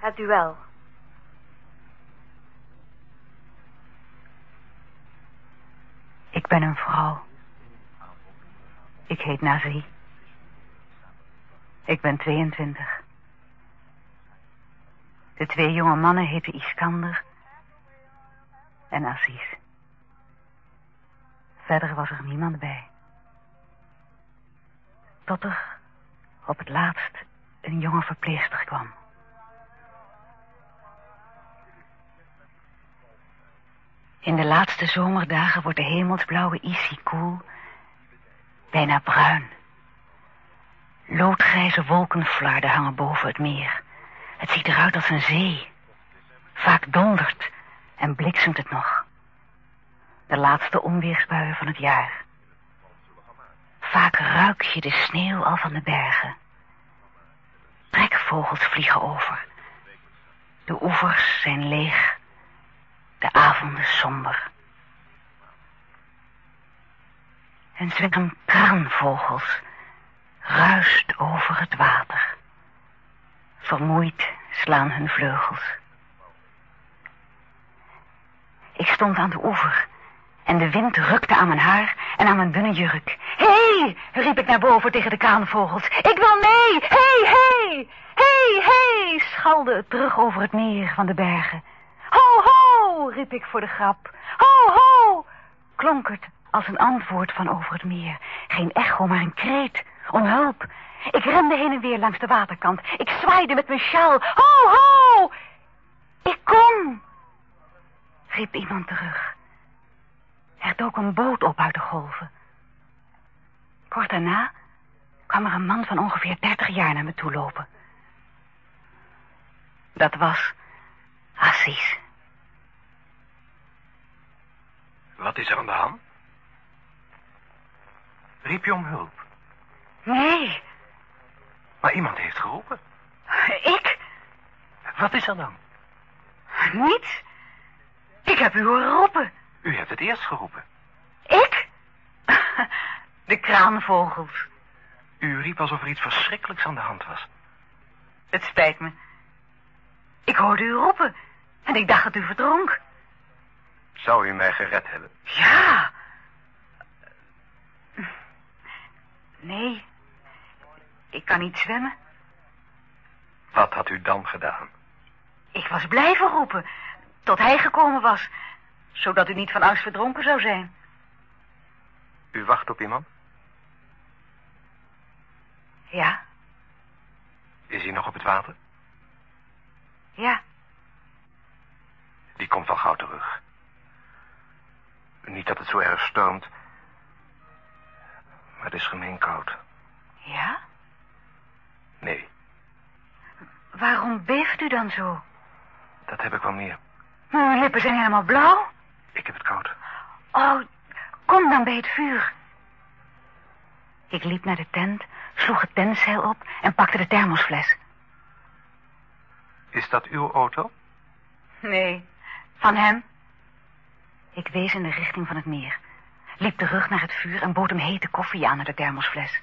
Het duel. Ik ben een vrouw. Ik heet Nazi. Ik ben 22. De twee jonge mannen heten Iskander en Assis. Verder was er niemand bij. Tot er op het laatst een jonge verpleegster kwam. In de laatste zomerdagen wordt de hemelsblauwe Isi koel, bijna bruin. Loodgrijze wolkenflarden hangen boven het meer. Het ziet eruit als een zee. Vaak dondert en bliksemt het nog. De laatste onweersbuien van het jaar. Vaak ruik je de sneeuw al van de bergen. Trekvogels vliegen over. De oevers zijn leeg. De avonden somber. Een zwerm kraanvogels ruist over het water. Vermoeid slaan hun vleugels. Ik stond aan de oever en de wind rukte aan mijn haar en aan mijn dunne jurk. Hé, hey, riep ik naar boven tegen de kraanvogels. Ik wil mee! Hé, hé! Hé, hé! Schalde het terug over het meer van de bergen. Riep ik voor de grap. Ho, ho! klonk het als een antwoord van over het meer. Geen echo, maar een kreet. Om hulp. Ik rende heen en weer langs de waterkant. Ik zwaaide met mijn sjaal. Ho, ho! Ik kom! riep iemand terug. Er dook een boot op uit de golven. Kort daarna kwam er een man van ongeveer dertig jaar naar me toe lopen. Dat was Assis. Wat is er aan de hand? Riep je om hulp? Nee. Maar iemand heeft geroepen. Ik? Wat is er dan? Niets. Ik heb u horen roepen. U hebt het eerst geroepen. Ik? De kraanvogels. U riep alsof er iets verschrikkelijks aan de hand was. Het spijt me. Ik hoorde u roepen en ik dacht dat u verdronk. Zou u mij gered hebben? Ja. Nee, ik kan niet zwemmen. Wat had u dan gedaan? Ik was blijven roepen, tot hij gekomen was, zodat u niet van angst verdronken zou zijn. U wacht op iemand? Ja. Is hij nog op het water? Ja. Die komt wel gauw terug. Niet dat het zo erg stormt, maar het is gemeen koud. Ja? Nee. Waarom beeft u dan zo? Dat heb ik wel meer. Maar uw lippen zijn helemaal blauw. Ik heb het koud. Oh, kom dan bij het vuur. Ik liep naar de tent, sloeg het tentzeil op en pakte de thermosfles. Is dat uw auto? Nee, van hem. Ik wees in de richting van het meer, liep terug naar het vuur en bood hem hete koffie aan uit de thermosfles.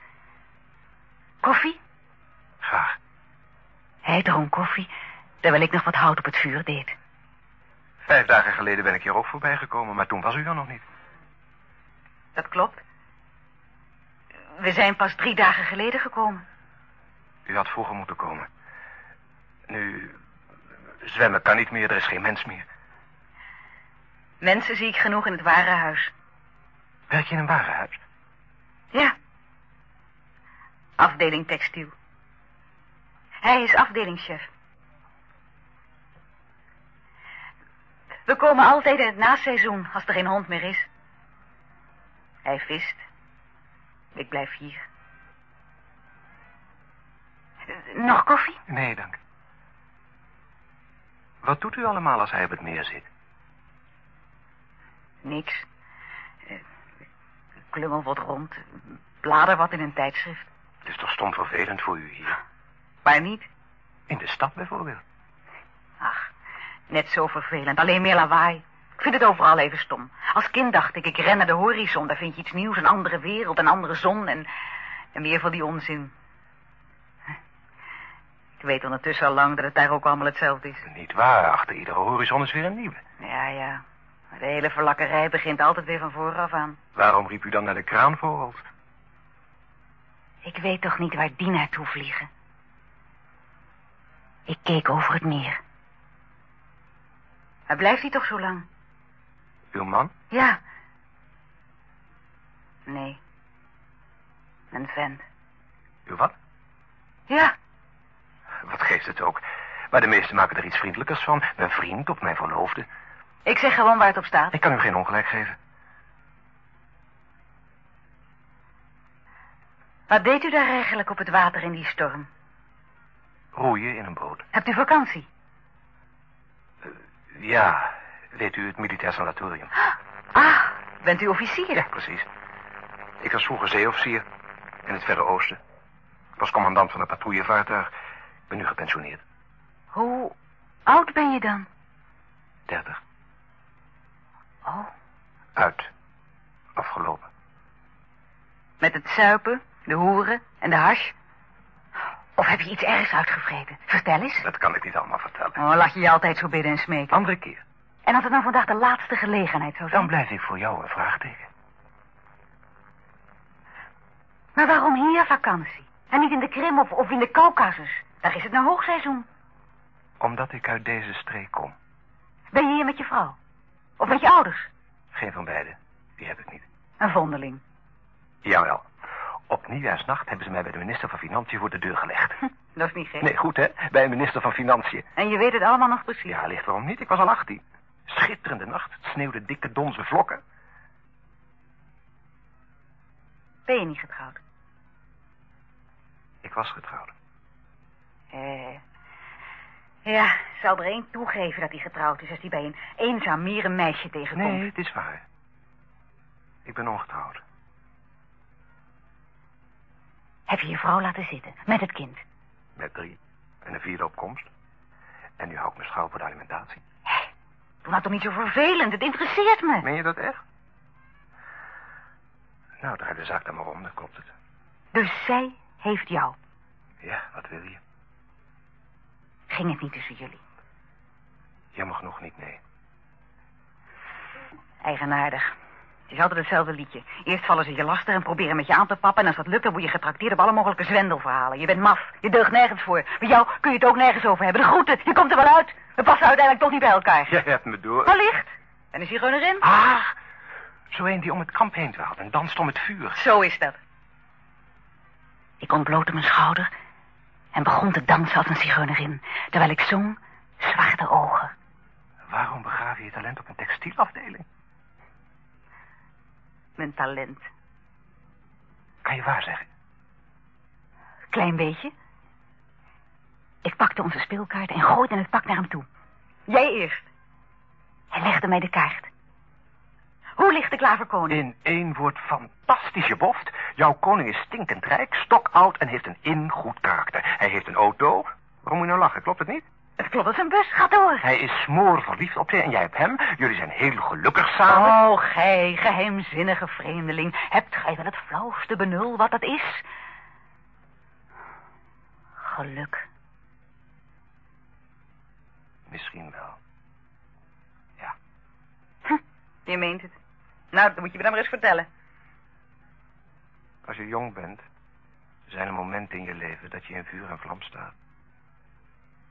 Koffie? Graag. Hij dronk koffie, terwijl ik nog wat hout op het vuur deed. Vijf dagen geleden ben ik hier ook voorbij gekomen, maar toen was u er nog niet. Dat klopt. We zijn pas drie dagen geleden gekomen. U had vroeger moeten komen. Nu, zwemmen kan niet meer, er is geen mens meer. Mensen zie ik genoeg in het warenhuis. Werk je in een warenhuis? Ja. Afdeling textiel. Hij is afdelingschef. We komen altijd in het naseizoen als er geen hond meer is. Hij vist. Ik blijf hier. Nog koffie? Nee, dank. Wat doet u allemaal als hij op het meer zit? Niks. Uh, klungel wat rond. Blader wat in een tijdschrift. Het is toch stom vervelend voor u hier? Waar niet? In de stad bijvoorbeeld. Ach, net zo vervelend. Alleen meer lawaai. Ik vind het overal even stom. Als kind dacht ik, ik ren naar de horizon. Daar vind je iets nieuws, een andere wereld, een andere zon en, en meer van die onzin. Ik weet ondertussen al lang dat het daar ook allemaal hetzelfde is. Niet waar, achter iedere horizon is weer een nieuwe. Ja, ja. De hele verlakkerij begint altijd weer van vooraf aan. Waarom riep u dan naar de kraanvogels? Ik weet toch niet waar die naartoe vliegen. Ik keek over het meer. Waar blijft hij toch zo lang? Uw man? Ja. Nee. Een vent. Uw wat? Ja. Wat geeft het ook? Maar de meesten maken er iets vriendelijkers van. Mijn vriend of mijn verloofde. Ik zeg gewoon waar het op staat. Ik kan u geen ongelijk geven. Wat deed u daar eigenlijk op het water in die storm? Roeien in een boot. Hebt u vakantie? Ja, weet u het militair sanatorium? Ah, bent u officier? Ja, precies. Ik was vroeger zeeofficier in het Verre Oosten. Ik was commandant van een patrouillevaartuig. Ik ben nu gepensioneerd. Hoe oud ben je dan? Dertig. Uit. Afgelopen. met het zuipen, de hoeren en de hash? Of heb je iets ergs uitgevreten? Vertel eens. Dat kan ik niet allemaal vertellen. Oh, laat je je altijd zo bidden en smeken. Andere keer. En als het nou vandaag de laatste gelegenheid zou zijn? Dan blijf ik voor jou een vraagteken. Maar waarom hier vakantie? En niet in de Krim of, of in de Caucasus? Daar is het nou hoogseizoen. Omdat ik uit deze streek kom. Ben je hier met je vrouw? Of met je ouders? Geen van beiden. Die heb ik niet. Een vondeling. Jawel. Op nieuwjaarsnacht hebben ze mij bij de minister van Financiën voor de deur gelegd. Dat is niet gek. Nee, goed hè? Bij een minister van Financiën. En je weet het allemaal nog precies. Ja, ligt waarom niet? Ik was al 18. Schitterende nacht. Het sneeuwde dikke donzen vlokken. Ben je niet getrouwd? Ik was getrouwd. Eh. Ja, zal er één toegeven dat hij getrouwd is als hij bij een eenzaam mierenmeisje tegenkomt. Nee, het is waar. Ik ben ongetrouwd. Heb je je vrouw laten zitten, met het kind? Met drie. En een vierde opkomst. En nu hou ik me schouw voor de alimentatie. Hé, doe nou toch niet zo vervelend, het interesseert me. Meen je dat echt? Nou, draai de zaak dan maar om, dan klopt het. Dus zij heeft jou. Ja, wat wil je? Ging het niet tussen jullie? Jammer genoeg niet, nee. Eigenaardig. Het is altijd hetzelfde liedje. Eerst vallen ze je lastig en proberen met je aan te pappen... en als dat lukt, dan word je getrakteerd op alle mogelijke zwendelverhalen. Je bent maf. Je deugt nergens voor. Met jou kun je het ook nergens over hebben. De groeten, je komt er wel uit. We passen uiteindelijk toch niet bij elkaar. Jij hebt me door. Wellicht. En is hier gewoon erin? Ah, zo een die om het kamp heen dwaalt en danst om het vuur. Zo is dat. Ik ontblootte mijn schouder en begon te dansen als een zigeunerin. Terwijl ik zong, zwarte ogen. Waarom begraaf je je talent op een textielafdeling? Mijn talent. Kan je waar zeggen? Klein beetje. Ik pakte onze speelkaart en gooide het pak naar hem toe. Jij eerst. Hij legde mij de kaart. Hoe ligt de klaverkoning? In één woord fantastisch, je boft. Jouw koning is stinkend rijk, stokoud en heeft een ingoed karakter. Hij heeft een auto. Waarom moet je nou lachen, klopt het niet? Het klopt een bus, ga door. Hij is smoor verliefd op je en jij op hem. Jullie zijn heel gelukkig samen. Oh, gij, geheimzinnige vreemdeling. Hebt gij wel het flauwste benul wat dat is? Geluk. Misschien wel. Ja. Hm, je meent het. Nou, dan moet je me dan maar eens vertellen. Als je jong bent, zijn er momenten in je leven dat je in vuur en vlam staat.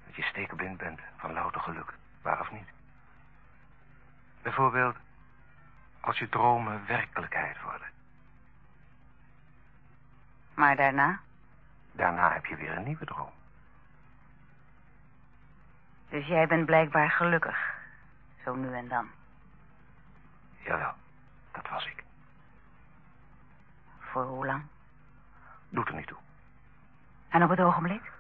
Dat je stekenblind bent van louter geluk, waar of niet. Bijvoorbeeld, als je dromen werkelijkheid worden. Maar daarna? Daarna heb je weer een nieuwe droom. Dus jij bent blijkbaar gelukkig. Zo nu en dan. Jawel, dat was ik. Voor hoe lang? Doet er niet toe. En op het ogenblik?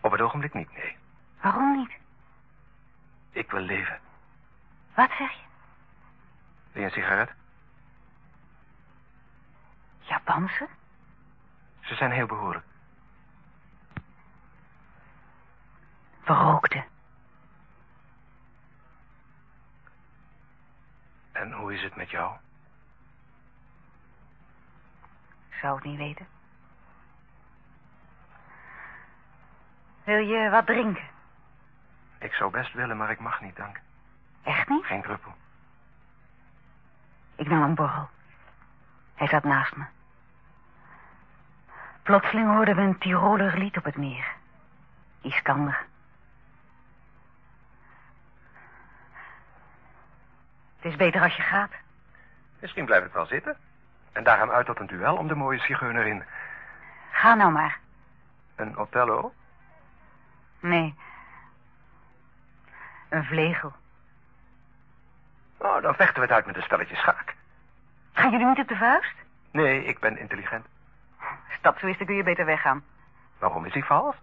Op het ogenblik niet, nee. Waarom niet? Ik wil leven. Wat zeg je? Wil je een sigaret? Japanse? Ze zijn heel behoorlijk. We rookten. En hoe is het met jou? Zou het niet weten. Wil je wat drinken? Ik zou best willen, maar ik mag niet, dank. Echt niet? Geen druppel. Ik nam een borrel. Hij zat naast me. Plotseling hoorden we een Tiroler lied op het meer. Iskander. Het is beter als je gaat. Misschien blijf ik wel zitten. En daarom uit tot een duel om de mooie zigeunerin. Ga nou maar. Een Othello? Nee. Een vlegel. Oh, dan vechten we het uit met een spelletje schaak. Gaan jullie niet op de vuist? Nee, ik ben intelligent. Dan kun je beter weggaan. Waarom is hij vals?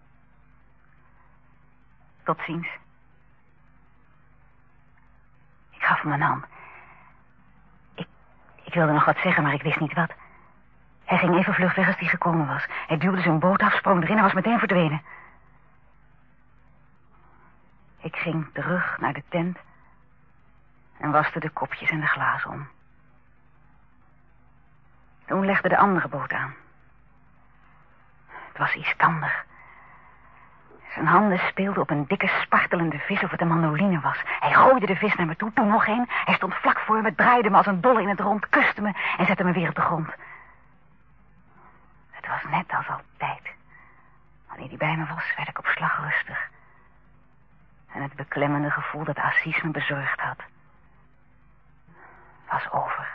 Tot ziens. Ik gaf hem een hand. Ik, wilde nog wat zeggen, maar ik wist niet wat. Hij ging even vlug weg als hij gekomen was. Hij duwde zijn boot af, sprong erin en was meteen verdwenen. Ik ging terug naar de tent en waste de kopjes en de glazen om. Toen legde de andere boot aan. Het was Iskander. Zijn handen speelden op een dikke, spartelende vis of het een mandoline was. Hij gooide de vis naar me toe, toen nog een. Hij stond vlak voor me, draaide me als een dolle in het rond, kuste me en zette me weer op de grond. Het was net als altijd. Wanneer hij bij me was, werd ik op slag rustig. En het beklemmende gevoel dat Assis me bezorgd had, was over.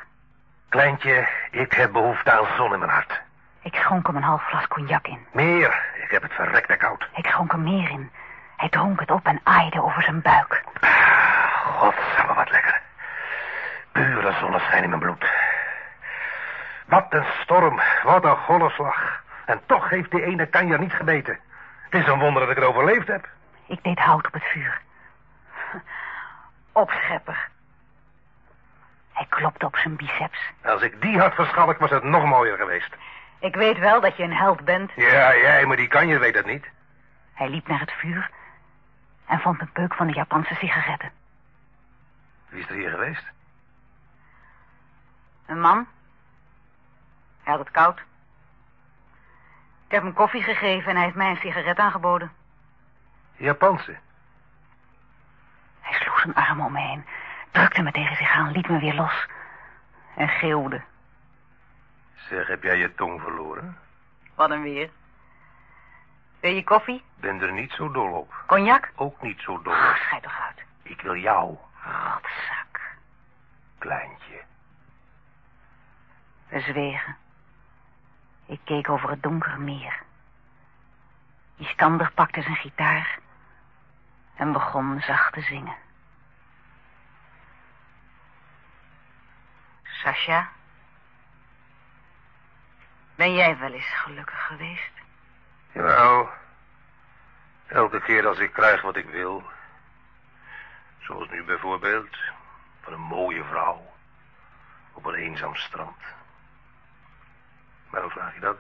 Kleintje, ik heb behoefte aan zon in mijn hart. Ik schonk hem een half glas cognac in. Meer, ik heb het verrekte koud. Ik schonk er meer in. Hij dronk het op en aaide over zijn buik. Godsamme, wat lekker. Pure zonneschijn in mijn bloed. Wat een storm, wat een golfslag. En toch heeft die ene kanjer niet gebeten. Het is een wonder dat ik het overleefd heb. Ik deed hout op het vuur. Opschepper. Hij klopte op zijn biceps. Als ik die had verschalkt, was het nog mooier geweest. Ik weet wel dat je een held bent. Ja, jij, maar die kanjer weet dat niet. Hij liep naar het vuur en vond een peuk van de Japanse sigaretten. Wie is er hier geweest? Een man. Hij had het koud. Ik heb hem koffie gegeven en hij heeft mij een sigaret aangeboden. Japanse. Hij sloeg zijn arm om me heen, drukte me tegen zich aan, liet me weer los en geeuwde. Zeg, heb jij je tong verloren? Wat een weer. Wil je koffie? Ben er niet zo dol op. Cognac? Ook niet zo dol Oh, op. schijt toch uit. Ik wil jou, Rotzak. kleintje. We zwegen. Ik keek over het donkere meer. Iskander pakte zijn gitaar en begon zacht te zingen. Sasha, ben jij wel eens gelukkig geweest? Nou, elke keer als ik krijg wat ik wil. Zoals nu bijvoorbeeld van een mooie vrouw op een eenzaam strand. Waarom vraag je dat?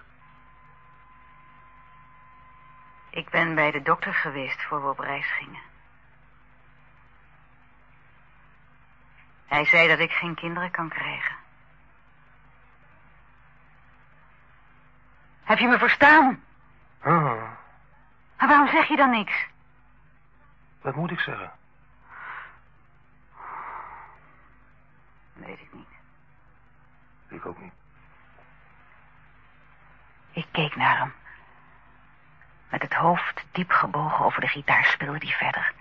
Ik ben bij de dokter geweest voor we op reis gingen. Hij zei dat ik geen kinderen kan krijgen. Heb je me verstaan? Ah, Maar waarom zeg je dan niks? wat moet ik zeggen? Weet ik niet. Ik ook niet. Ik keek naar hem. Met het hoofd diep gebogen over de gitaar speelde hij verder.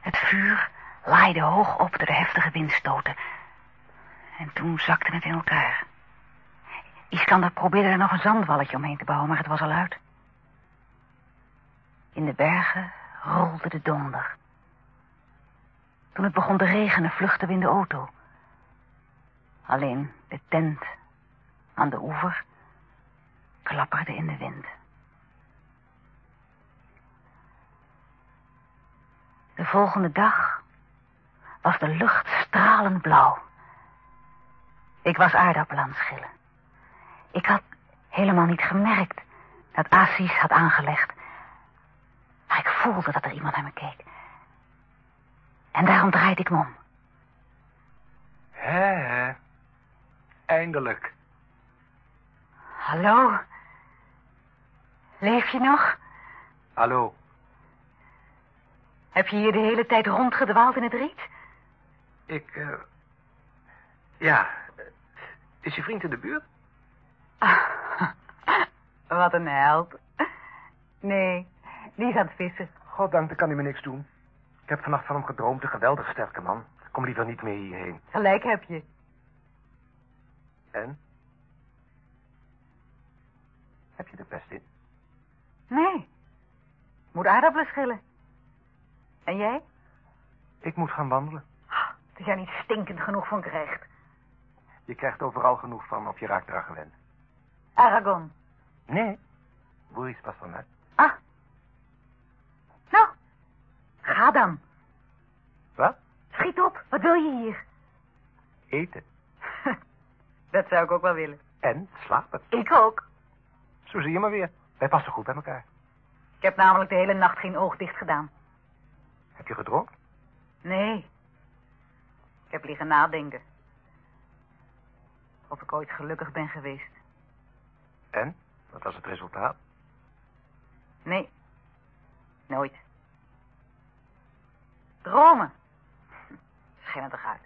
Het vuur laaide hoog op door de heftige windstoten. En toen zakte het in elkaar. Iskander probeerde er nog een zandwalletje omheen te bouwen, maar het was al uit. In de bergen rolde de donder. Toen het begon te regenen, vluchtten we in de auto. Alleen de tent aan de oever klapperde in de wind. De volgende dag was de lucht stralend blauw. Ik was aardappel aan het schillen. Ik had helemaal niet gemerkt dat Assis had aangelegd. Maar ik voelde dat er iemand naar me keek. En daarom draaide ik me om. Hè, hè. Eindelijk. Hallo? Leef je nog? Hallo. Heb je hier de hele tijd rondgedwaald in het riet? Ik, eh... ja. Is je vriend in de buurt? Wat een held. Nee, die het vissen. Goddank, dan kan hij me niks doen. Ik heb vannacht van hem gedroomd, een geweldig sterke man. Kom liever niet meer hierheen. Gelijk heb je. En? Heb je er best in? Nee. Moet aardappelen schillen. En jij? Ik moet gaan wandelen. Als jij niet stinkend genoeg van krijgt. Je krijgt overal genoeg van of je raakt eraan gewend. Aragon. Nee. Boeris pas van mij. Ah. Nou, ga dan. Wat? Schiet op. Wat wil je hier? Eten. Dat zou ik ook wel willen. En slapen. Ik ook. Zo zie je maar weer. Wij passen goed bij elkaar. Ik heb namelijk de hele nacht geen oog dicht gedaan. Heb je gedroomd? Nee. Ik heb liggen nadenken. Of ik ooit gelukkig ben geweest. En? Wat was het resultaat? Nee. Nooit. Dromen. Schijn het uit.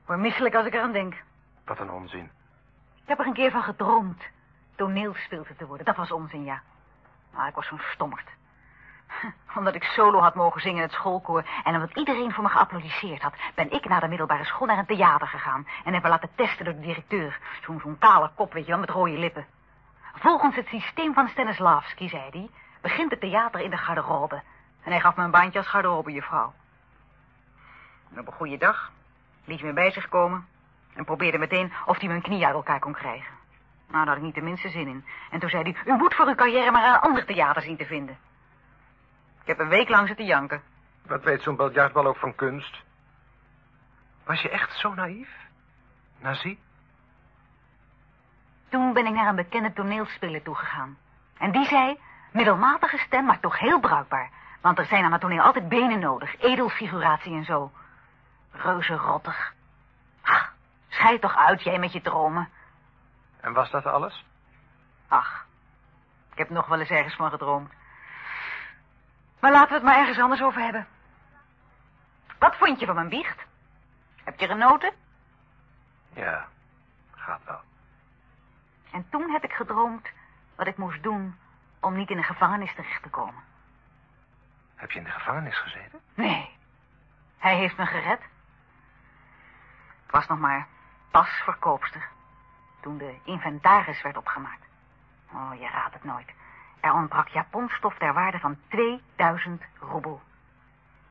Ik word misselijk als ik eraan denk. Wat een onzin. Ik heb er een keer van gedroomd. Toneelspeelster te worden. Dat was onzin, ja. Maar ik was zo'n stommerd. Omdat ik solo had mogen zingen in het schoolkoor... en omdat iedereen voor me geapplaudisseerd had... ben ik na de middelbare school naar een theater gegaan... en heb me laten testen door de directeur. Zo'n zo'n kale kop, weet je wel, met rode lippen. Volgens het systeem van Stanislavski, zei hij... begint het theater in de garderobe. En hij gaf me een baantje als garderobejuffrouw. En op een goede dag liet me bij zich komen... en probeerde meteen of hij mijn knie uit elkaar kon krijgen. Nou, daar had ik niet de minste zin in. En toen zei hij, u moet voor uw carrière maar een ander theater zien te vinden. Ik heb een week lang zitten janken. Wat weet zo'n biljartbal ook van kunst? Was je echt zo naïef? Nazi? Toen ben ik naar een bekende toneelspeler toegegaan. En die zei, middelmatige stem, maar toch heel bruikbaar. Want er zijn aan het toneel altijd benen nodig, edelfiguratie en zo. Reuze rottig. Ach, scheid toch uit, jij met je dromen. En was dat alles? Ach, ik heb nog wel eens ergens van gedroomd. Maar laten we het maar ergens anders over hebben. Wat vond je van mijn biecht? Heb je genoten? Ja, gaat wel. En toen heb ik gedroomd wat ik moest doen om niet in de gevangenis terecht te komen. Heb je in de gevangenis gezeten? Nee, hij heeft me gered. Ik was nog maar pas verkoopster toen de inventaris werd opgemaakt. Oh, je raadt het nooit. Er ontbrak japonstof ter waarde van 2000 roebel.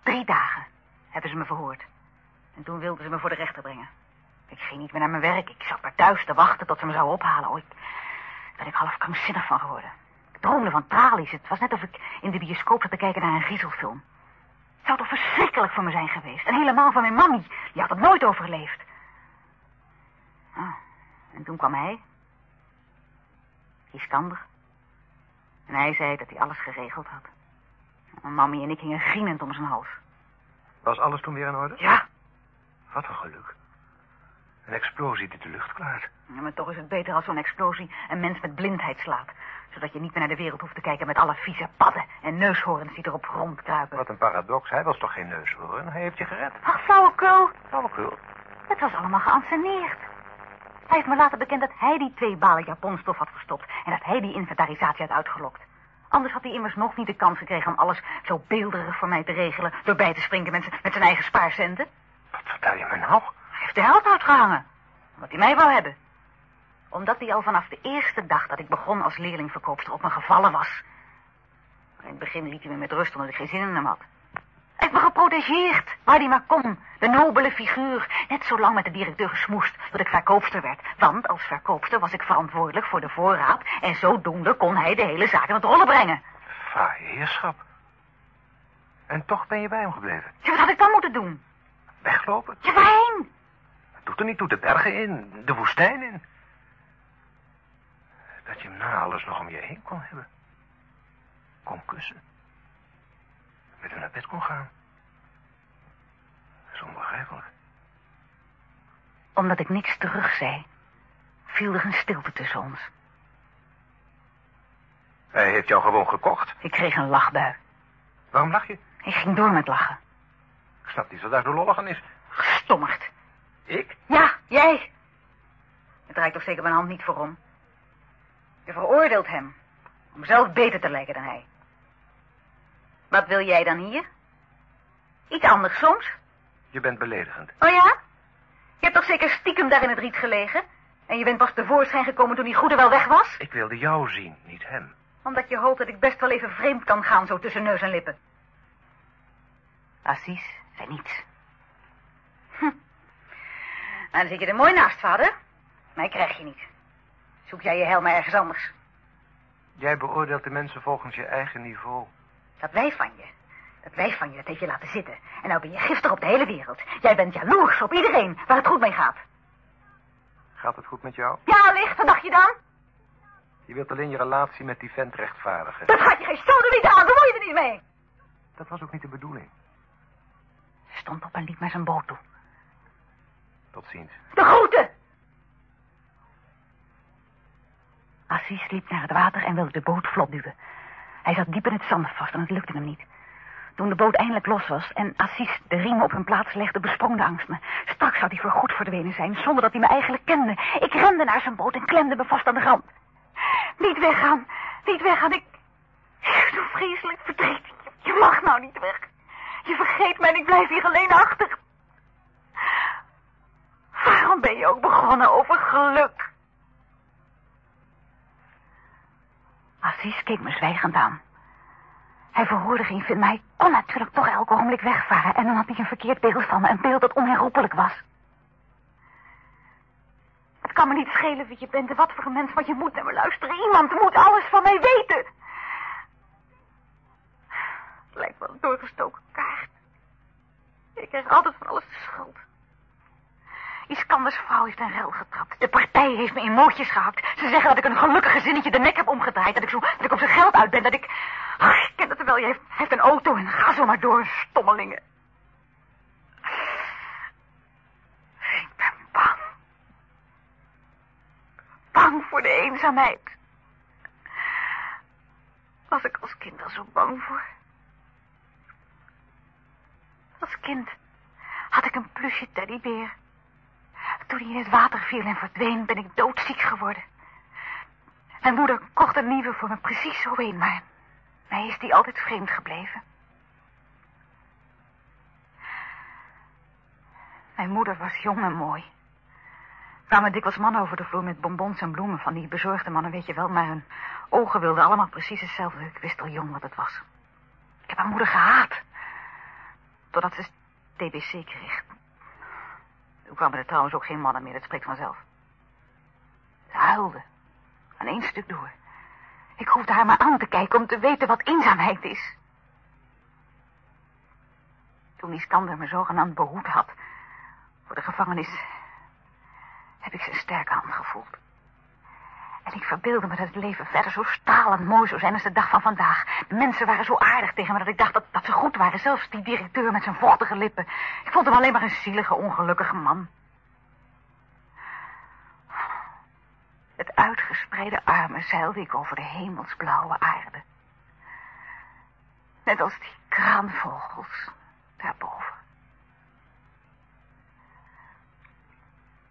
Drie dagen hebben ze me verhoord. En toen wilden ze me voor de rechter brengen. Ik ging niet meer naar mijn werk. Ik zat maar thuis te wachten tot ze me zouden ophalen. Oh, ik ben ik half krankzinnig van geworden. Ik droomde van tralies. Het was net of ik in de bioscoop zat te kijken naar een griezelfilm. Het zou toch verschrikkelijk voor me zijn geweest. En helemaal van mijn mammy. Die had het nooit overleefd. Oh, en toen kwam hij. Kieskandig. En hij zei dat hij alles geregeld had. En mammy en ik hingen grienend om zijn hals. Was alles toen weer in orde? Ja, Wat een geluk. Een explosie die de lucht klaart. Ja, maar toch is het beter als zo'n explosie een mens met blindheid slaat. Zodat je niet meer naar de wereld hoeft te kijken met alle vieze padden en neushoorns die erop rondkruipen. Wat een paradox. Hij was toch geen neushoorn? Hij heeft je gered. Ach, flauwekul. Flauwekul. Het was allemaal geanceneerd. Hij heeft me later bekend dat hij die twee balen japonstof had verstopt... en dat hij die inventarisatie had uitgelokt. Anders had hij immers nog niet de kans gekregen om alles zo beelderig voor mij te regelen... door bij te springen met, met zijn eigen spaarcenten. Wat vertel je me nou? Hij heeft de helft uitgehangen. Wat hij mij wou hebben. Omdat hij al vanaf de eerste dag dat ik begon als leerlingverkoopster op me gevallen was. In het begin liet hij me met rust omdat ik geen zin in hem had. Heeft me geprotegeerd, waar hij maar kon. De nobele figuur. Net zo lang met de directeur gesmoest tot ik verkoopster werd. Want als verkoopster was ik verantwoordelijk voor de voorraad... en zodoende kon hij de hele zaak in het rollen brengen. Fraai heerschap. En toch ben je bij hem gebleven. Ja, wat had ik dan moeten doen? Weglopen? Ja, waarheen? Doet er niet toe. De bergen in. De woestijn in. Dat je hem na alles nog om je heen kon hebben. Kon kussen. Hem naar bed kon gaan. Dat is onbegrijpelijk. Omdat ik niks terug zei, viel er een stilte tussen ons. Hij heeft jou gewoon gekocht. Ik kreeg een lachbui. Waarom lach je? Ik ging door met lachen. Ik snap niet wat daar zo lollig aan is. Gestommerd. Ik? Ja, jij. Het draait toch zeker mijn hand niet voor om. Je veroordeelt hem. Om zelf beter te lijken dan hij. Wat wil jij dan hier? Iets anders soms? Je bent beledigend. Oh ja? Je hebt toch zeker stiekem daar in het riet gelegen? En je bent pas tevoorschijn gekomen toen die goede wel weg was? Ik wilde jou zien, niet hem. Omdat je hoopt dat ik best wel even vreemd kan gaan, zo tussen neus en lippen. Assis zei niets. Hm. Nou, dan zit je er mooi naast, vader. Mij krijg je niet. Zoek jij je hel maar ergens anders. Jij beoordeelt de mensen volgens je eigen niveau. Dat wijf van je. Dat wijf van je, dat heeft je laten zitten. En nou ben je giftig op de hele wereld. Jij bent jaloers op iedereen waar het goed mee gaat. Gaat het goed met jou? Ja, licht, wat dacht je dan? Je wilt alleen je relatie met die vent rechtvaardigen. Dat gaat je geen stoten niet aan, daar word je er niet mee. Dat was ook niet de bedoeling. Stond op en liep naar zijn boot toe. Tot ziens. De groeten! Assis liep naar het water en wilde de boot vlot duwen. Hij zat diep in het zand vast en het lukte hem niet. Toen de boot eindelijk los was en Assis de riemen op hun plaats legde, besprong de angst me. Straks zou hij voorgoed verdwenen zijn, zonder dat hij me eigenlijk kende. Ik rende naar zijn boot en klemde me vast aan de rand. Niet weggaan, niet weggaan, ik... Doe vreselijk verdriet. Je mag nou niet weg. Je vergeet mij en ik blijf hier alleen achter. Waarom ben je ook begonnen over geluk? Assis keek me zwijgend aan. Hij verhoorde geen vind, maar hij kon natuurlijk toch elk ogenblik wegvaren. En dan had hij een verkeerd beeld van me, een beeld dat onherroepelijk was. Het kan me niet schelen wie je bent en wat voor een mens, maar je moet naar me luisteren. Iemand moet alles van mij weten. Het lijkt wel een doorgestoken kaart. Ik krijg altijd van alles de schuld. Iskanders vrouw heeft een rel getrapt. De partij heeft me in mootjes gehakt. Ze zeggen dat ik een gelukkig gezinnetje de nek heb omgedraaid. Dat ik, zo, dat ik op zijn geld uit ben. Dat ik... Ach, ik ken het wel. Je heeft, heeft een auto en ga zo maar door, stommelingen. Ik ben bang. Bang voor de eenzaamheid. Was ik als kind al zo bang voor? Als kind had ik een plusje teddybeer. Toen hij in het water viel en verdween, ben ik doodziek geworden. Mijn moeder kocht een nieuwe voor me, precies zo een, maar mij is die altijd vreemd gebleven. Mijn moeder was jong en mooi. Er kwamen dikwijls mannen over de vloer met bonbons en bloemen van die bezorgde mannen, weet je wel, maar hun ogen wilden allemaal precies hetzelfde. Ik wist al jong wat het was. Ik heb haar moeder gehaat. Totdat ze TBC kreeg. Toen kwamen er trouwens ook geen mannen meer, dat spreekt vanzelf. Ze huilde. Aan één stuk door. Ik hoefde haar maar aan te kijken om te weten wat eenzaamheid is. Toen die Skander me zogenaamd behoed had voor de gevangenis, heb ik zijn sterke hand gevoeld. En ik verbeelde me dat het leven verder zo stralend mooi zou zijn als de dag van vandaag. De mensen waren zo aardig tegen me dat ik dacht dat, dat ze goed waren. Zelfs die directeur met zijn vochtige lippen. Ik vond hem alleen maar een zielige, ongelukkige man. Met uitgespreide armen zeilde ik over de hemelsblauwe aarde. Net als die kraanvogels daarboven.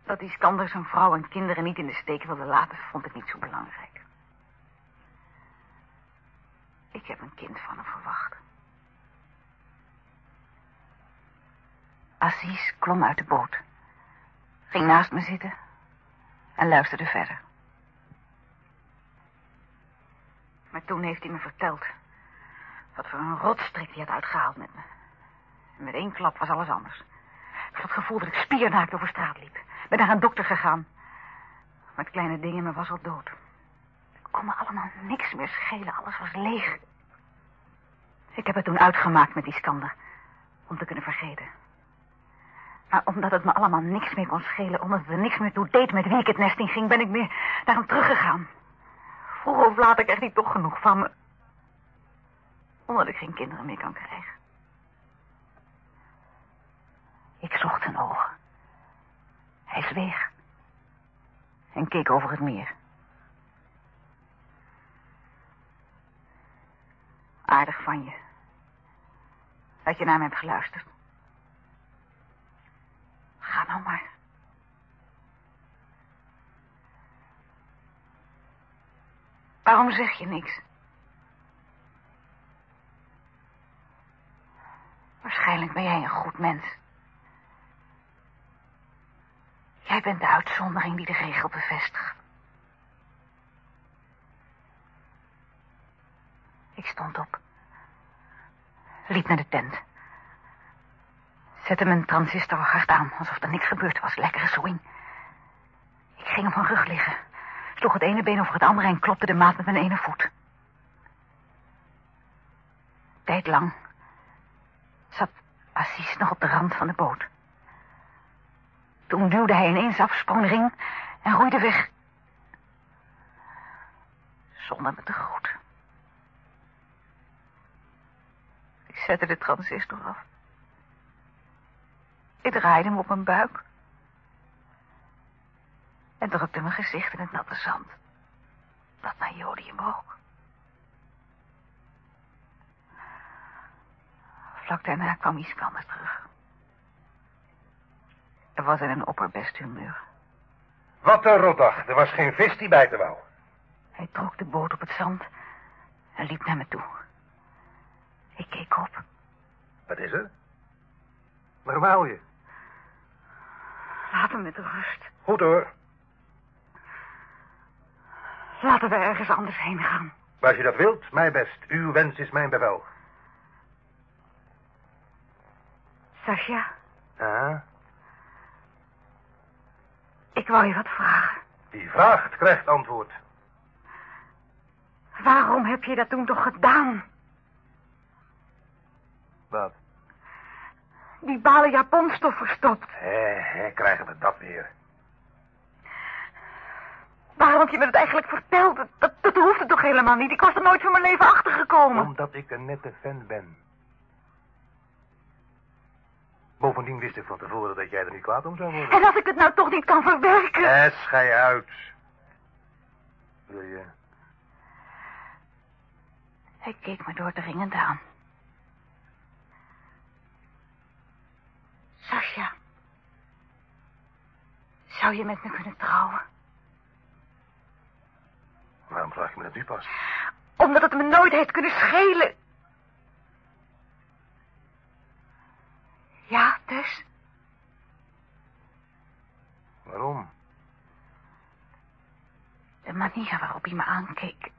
Dat die zijn vrouw en kinderen niet in de steek wilde laten, vond ik niet zo belangrijk. Ik heb een kind van hem verwacht. Aziz klom uit de boot, ging naast me zitten en luisterde verder. Maar toen heeft hij me verteld wat voor een rotstrik hij had uitgehaald met me. En met één klap was alles anders. Ik had het gevoel dat ik spiernaakt over straat liep. Ben naar een dokter gegaan. Maar het kleine ding in me was al dood. Het kon me allemaal niks meer schelen. Alles was leeg. Ik heb het toen uitgemaakt met die Skander. Om te kunnen vergeten. Maar omdat het me allemaal niks meer kon schelen... omdat het er niks meer toe deed met wie ik het nest in ging... ben ik meer naar hem teruggegaan. Vroeg of laat krijgt hij toch genoeg van me. Omdat ik geen kinderen meer kan krijgen. Ik zocht zijn ogen. Hij zweeg. En keek over het meer. Aardig van je. dat je naar me hebt geluisterd. Ga nou maar. Waarom zeg je niks? Waarschijnlijk ben jij een goed mens. Jij bent de uitzondering die de regel bevestigt. Ik stond op. Liep naar de tent. Zette mijn transistor hard aan, alsof er niks gebeurd was. Lekkere swing. Ik ging op mijn rug liggen. Sloeg het ene been over het andere en klopte de maat met mijn ene voet. Tijd lang zat Assis nog op de rand van de boot. Toen duwde hij ineens af, sprong en roeide weg. Zonder me te groeten. Ik zette de transistor af. Ik draaide hem op mijn buik. En drukte mijn gezicht in het natte zand. Dat naar jodium rook. Vlak daarna kwam Iskander terug. Er was in een opperbest humeur. Wat een rotdag. Er was geen vis die bijten wou. Hij trok de boot op het zand en liep naar me toe. Ik keek op. Wat is er? Waarom huil je? Laat hem met rust. Goed hoor. Laten we ergens anders heen gaan. Maar als je dat wilt, mij best. Uw wens is mijn bevel. Sascha, Ah, ik wou je wat vragen. wie vraagt, krijgt antwoord. Waarom heb je dat toen toch gedaan? Wat? Die balen japonstof verstopt. Hé, hé, krijgen we dat weer. Waarom heb je me dat eigenlijk verteld? Dat, dat, dat hoefde toch helemaal niet? Ik was er nooit van mijn leven achtergekomen. Omdat ik een nette fan ben. Bovendien wist ik van tevoren dat jij er niet kwaad om zou worden. En als ik het nou toch niet kan verwerken... Eh, schei uit. Wil je... Hij keek me door dringend aan. Sascha. Zou je met me kunnen trouwen? Waarom vraag je me dat nu pas? Omdat het me nooit heeft kunnen schelen. Ja, dus? Waarom? De manier waarop hij me aankeek.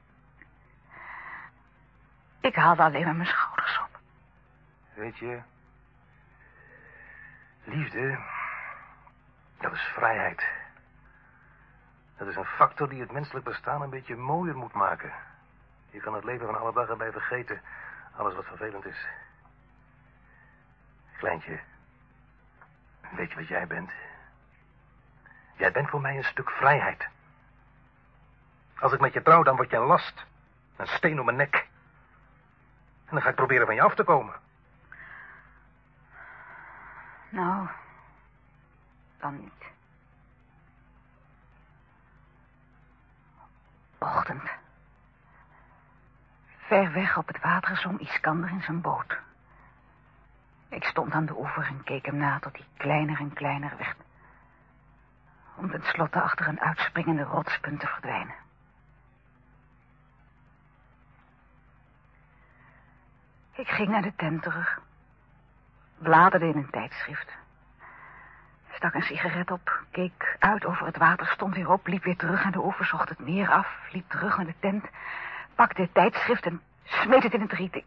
Ik haalde alleen maar mijn schouders op. Weet je... Liefde... Dat is vrijheid. Dat is een factor die het menselijk bestaan een beetje mooier moet maken. Je kan het leven van alle dagen bij vergeten. Alles wat vervelend is. Kleintje. Weet je wat jij bent? Jij bent voor mij een stuk vrijheid. Als ik met je trouw, dan word je een last. Een steen om mijn nek. En dan ga ik proberen van je af te komen. Nou, dan niet. Ochtend. Ver weg op het water zong Iskander in zijn boot. Ik stond aan de oever en keek hem na tot hij kleiner en kleiner werd. Om tenslotte achter een uitspringende rotspunt te verdwijnen. Ik ging naar de tent terug. Bladerde in een tijdschrift. Stak een sigaret op, keek uit over het water, stond weer op, liep weer terug naar de oever, zocht het meer af, liep terug naar de tent, pakte het tijdschrift en smeet het in het riet.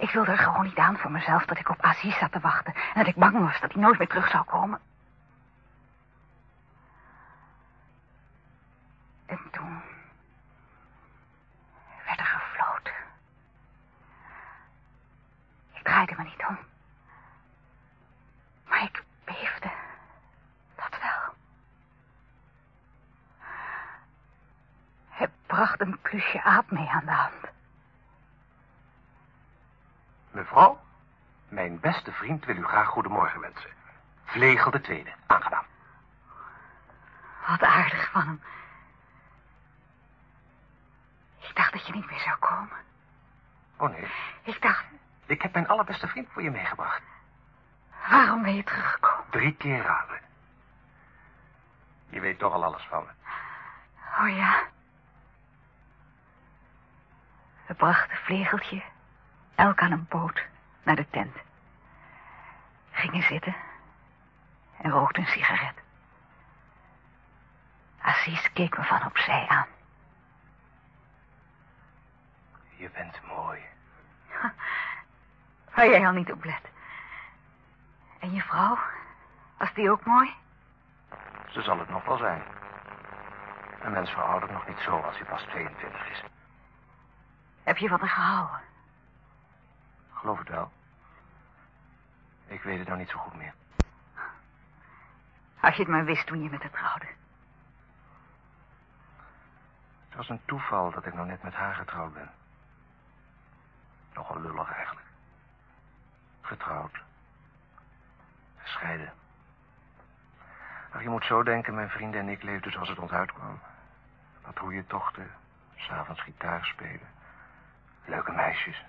Ik, wilde er gewoon niet aan voor mezelf dat ik op Aziz zat te wachten en dat ik bang was dat hij nooit meer terug zou komen. En toen werd er gefloten. Ik draaide me niet om. Maar ik beefde. Dat wel. Hij bracht een plusje aap mee aan de hand. Mevrouw, mijn beste vriend wil u graag goedemorgen wensen. Vlegel de tweede, aangenaam. Wat aardig van hem. Ik dacht dat je niet meer zou komen. Oh nee, Ik dacht, Ik heb mijn allerbeste vriend voor je meegebracht. Waarom ben je teruggekomen? Drie keer raden. Je weet toch al alles van me. Oh ja. We brachten Vlegeltje, elk aan een poot, naar de tent. Gingen zitten en rookten een sigaret. Assis keek me van opzij aan. Je bent mooi. Waar jij al niet op let. En je vrouw? Was die ook mooi? Ze zal het nog wel zijn. Een mens veroudert nog niet zo als hij pas 22 is. Heb je van haar gehouden? Geloof het wel. Ik weet het nou niet zo goed meer. Als je het maar wist toen je met haar trouwde. Het was een toeval dat ik nog net met haar getrouwd ben. Nogal lullig eigenlijk. Getrouwd. Gescheiden. Ach, je moet zo denken, mijn vrienden en ik leefden zoals het ons uitkwam. Patrouilletochten, s'avonds gitaar spelen. Leuke meisjes.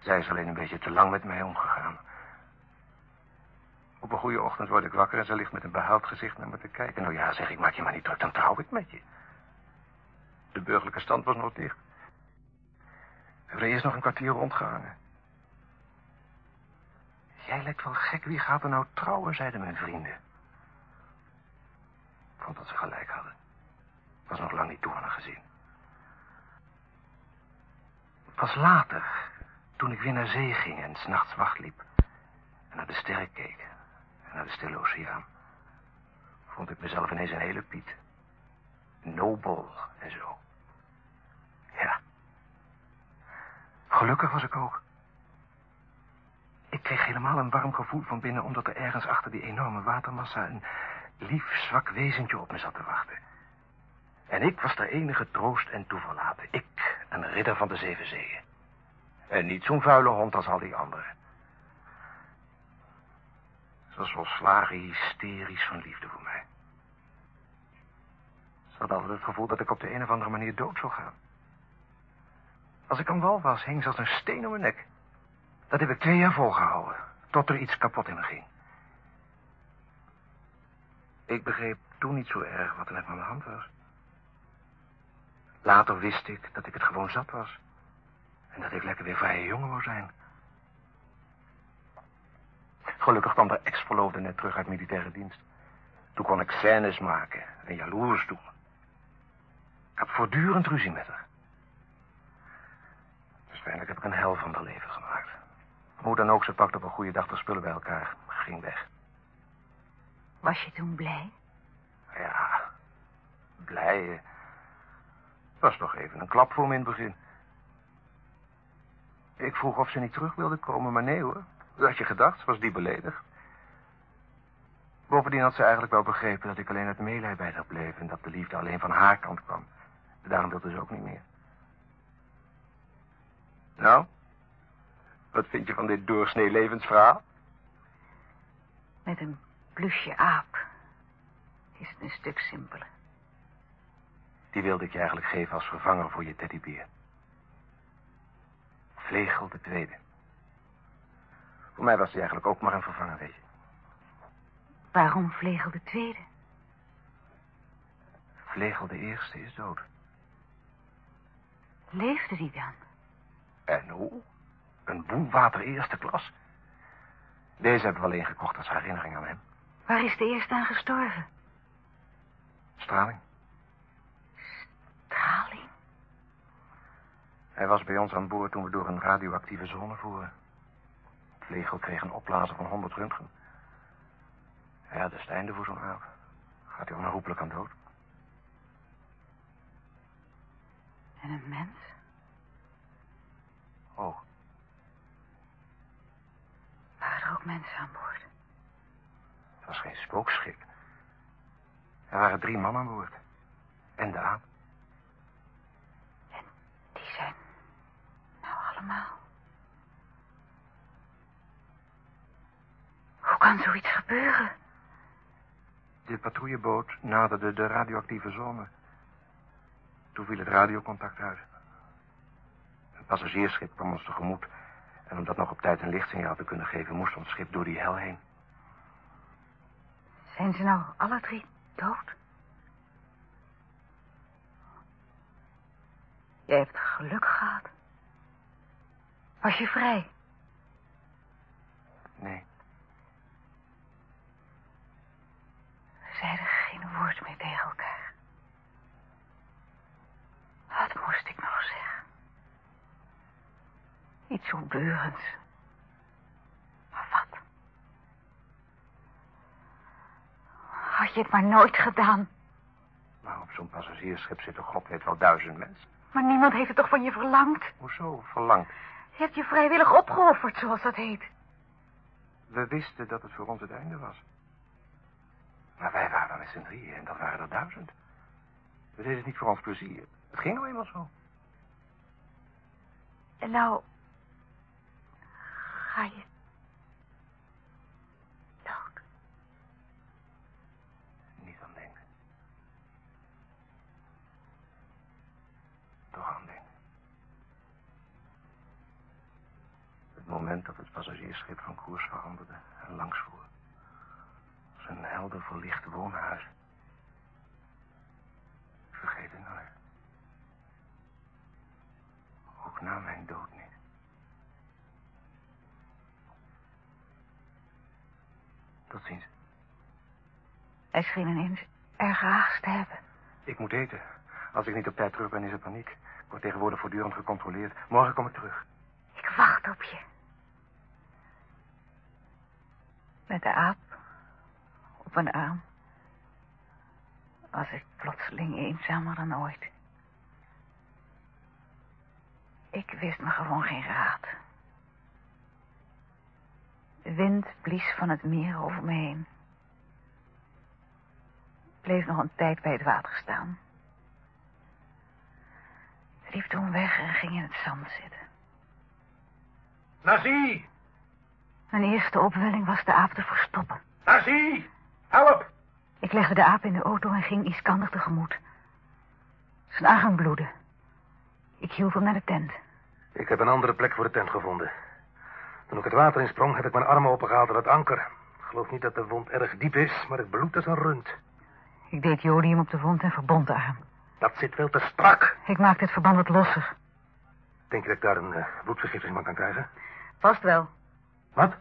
Zij is alleen een beetje te lang met mij omgegaan. Op een goede ochtend word ik wakker en ze ligt met een behaald gezicht naar me te kijken. Nou ja, zeg ik, maak je maar niet druk, dan trouw ik met je. De burgerlijke stand was nog dicht. We hebben eerst nog een kwartier rondgehangen. Jij lijkt wel gek, wie gaat er nou trouwen, zeiden mijn vrienden. Ik vond dat ze gelijk hadden. Was nog lang niet toe aan een gezin. Pas later, toen ik weer naar zee ging en s'nachts wacht liep... en naar de sterren keek en naar de stille oceaan... vond ik mezelf ineens een hele Piet. Nobel en zo. Ja. Gelukkig was ik ook. Ik kreeg helemaal een warm gevoel van binnen... omdat er ergens achter die enorme watermassa... een lief, zwak wezentje op me zat te wachten. En ik was de enige troost en toeverlaten. Ik, een ridder van de zeven zeeën. En niet zo'n vuile hond als al die anderen. Ze was volslagen hysterisch van liefde voor mij. Ze had altijd het gevoel dat ik op de een of andere manier dood zou gaan. Als ik aan wal was, hing ze als een steen om mijn nek. Dat heb ik twee jaar volgehouden, tot er iets kapot in me ging. Ik begreep toen niet zo erg wat er met mijn hand was. Later wist ik dat ik het gewoon zat was. En dat ik lekker weer vrije jongen wou zijn. Gelukkig kwam de ex-verloofde net terug uit militaire dienst. Toen kon ik scènes maken en jaloers doen. Ik had voortdurend ruzie met haar. Waarschijnlijk heb ik een hel van haar leven gemaakt. Hoe dan ook, ze pakte op een goede dag de spullen bij elkaar. Ging weg. Was je toen blij? Ja, blij. Het was toch even een klap voor me in het begin. Ik vroeg of ze niet terug wilde komen, maar nee hoor. Dat had je gedacht, ze was die beledigd. Bovendien had ze eigenlijk wel begrepen dat ik alleen uit meelij bij haar bleef... en dat de liefde alleen van haar kant kwam. Daarom wilde ze ook niet meer. Nou, wat vind je van dit doorsnee levensverhaal? Met een plusje aap is het een stuk simpeler. Die wilde ik je eigenlijk geven als vervanger voor je teddybeer. Vlegel de tweede. Voor mij was hij eigenlijk ook maar een vervanger, weet je. Waarom Vlegel de tweede? Vlegel de eerste is dood. Leefde die dan? En hoe? Een boelwater eerste klas. Deze hebben we alleen gekocht als herinnering aan hem. Waar is de eerste aan gestorven? Straling. Straling? Hij was bij ons aan boord toen we door een radioactieve zone voeren. Vlegel kreeg een opblazen van 100 röntgen. Ja, dat is het einde voor zo'n aap. Gaat hij onherroepelijk aan dood. En een mens? Oh, Waren er ook mensen aan boord? het was geen spookschip. Er waren drie mannen aan boord. En de aap. En die zijn nou allemaal. Hoe kan zoiets gebeuren? De patrouilleboot naderde de radioactieve zone. Toen viel het radiocontact uit. Een passagiersschip kwam ons tegemoet. En om dat nog op tijd een lichtsignaal te kunnen geven, moest ons schip door die hel heen. Zijn ze nou alle drie dood? Jij hebt geluk gehad. Was je vrij? Nee, We zeiden geen woord meer tegen elkaar. Wat moest ik nog zeggen? Iets opbeurends. Maar wat? Had je het maar nooit gedaan. maar op zo'n passagiersschip zitten god weet wel duizend mensen. Maar niemand heeft het toch van je verlangd? Hoezo verlangd? Je hebt je vrijwillig opgeofferd, zoals dat heet. We wisten dat het voor ons het einde was. Maar wij waren met z'n drieën en dat waren er duizend. We deden het niet voor ons plezier. Het ging nou eenmaal zo. En nou... Ga je... moment dat het passagiersschip van koers veranderde en langsvoer. een helder verlicht woonhuis. Ik vergeet het nooit. Ook na mijn dood niet. Tot ziens. Hij scheen ineens erg haast te hebben. Ik moet eten. Als ik niet op tijd terug ben, is het paniek. Ik word tegenwoordig voortdurend gecontroleerd. Morgen kom ik terug. Ik wacht op je. Met de aap op een arm was ik plotseling eenzamer dan ooit. Ik wist me gewoon geen raad. De wind blies van het meer over me heen. Bleef nog een tijd bij het water staan. Liep toen weg en ging in het zand zitten. Nazi! Mijn eerste opwelling was de aap te verstoppen. Nazi! Help! Ik legde de aap in de auto en ging Iskander tegemoet. Zijn arm bloedde. Ik hielp hem naar de tent. Ik heb een andere plek voor de tent gevonden. Toen ik het water insprong, heb ik mijn armen opgehaald aan het anker. Ik geloof niet dat de wond erg diep is, maar het bloed is een rund. Ik deed jodium op de wond en verbond de arm. Dat zit veel te strak. Ik maakte het verband wat losser. Denk je dat ik daar een uh, bloedvergiftiging van kan krijgen? Vast wel. Wat?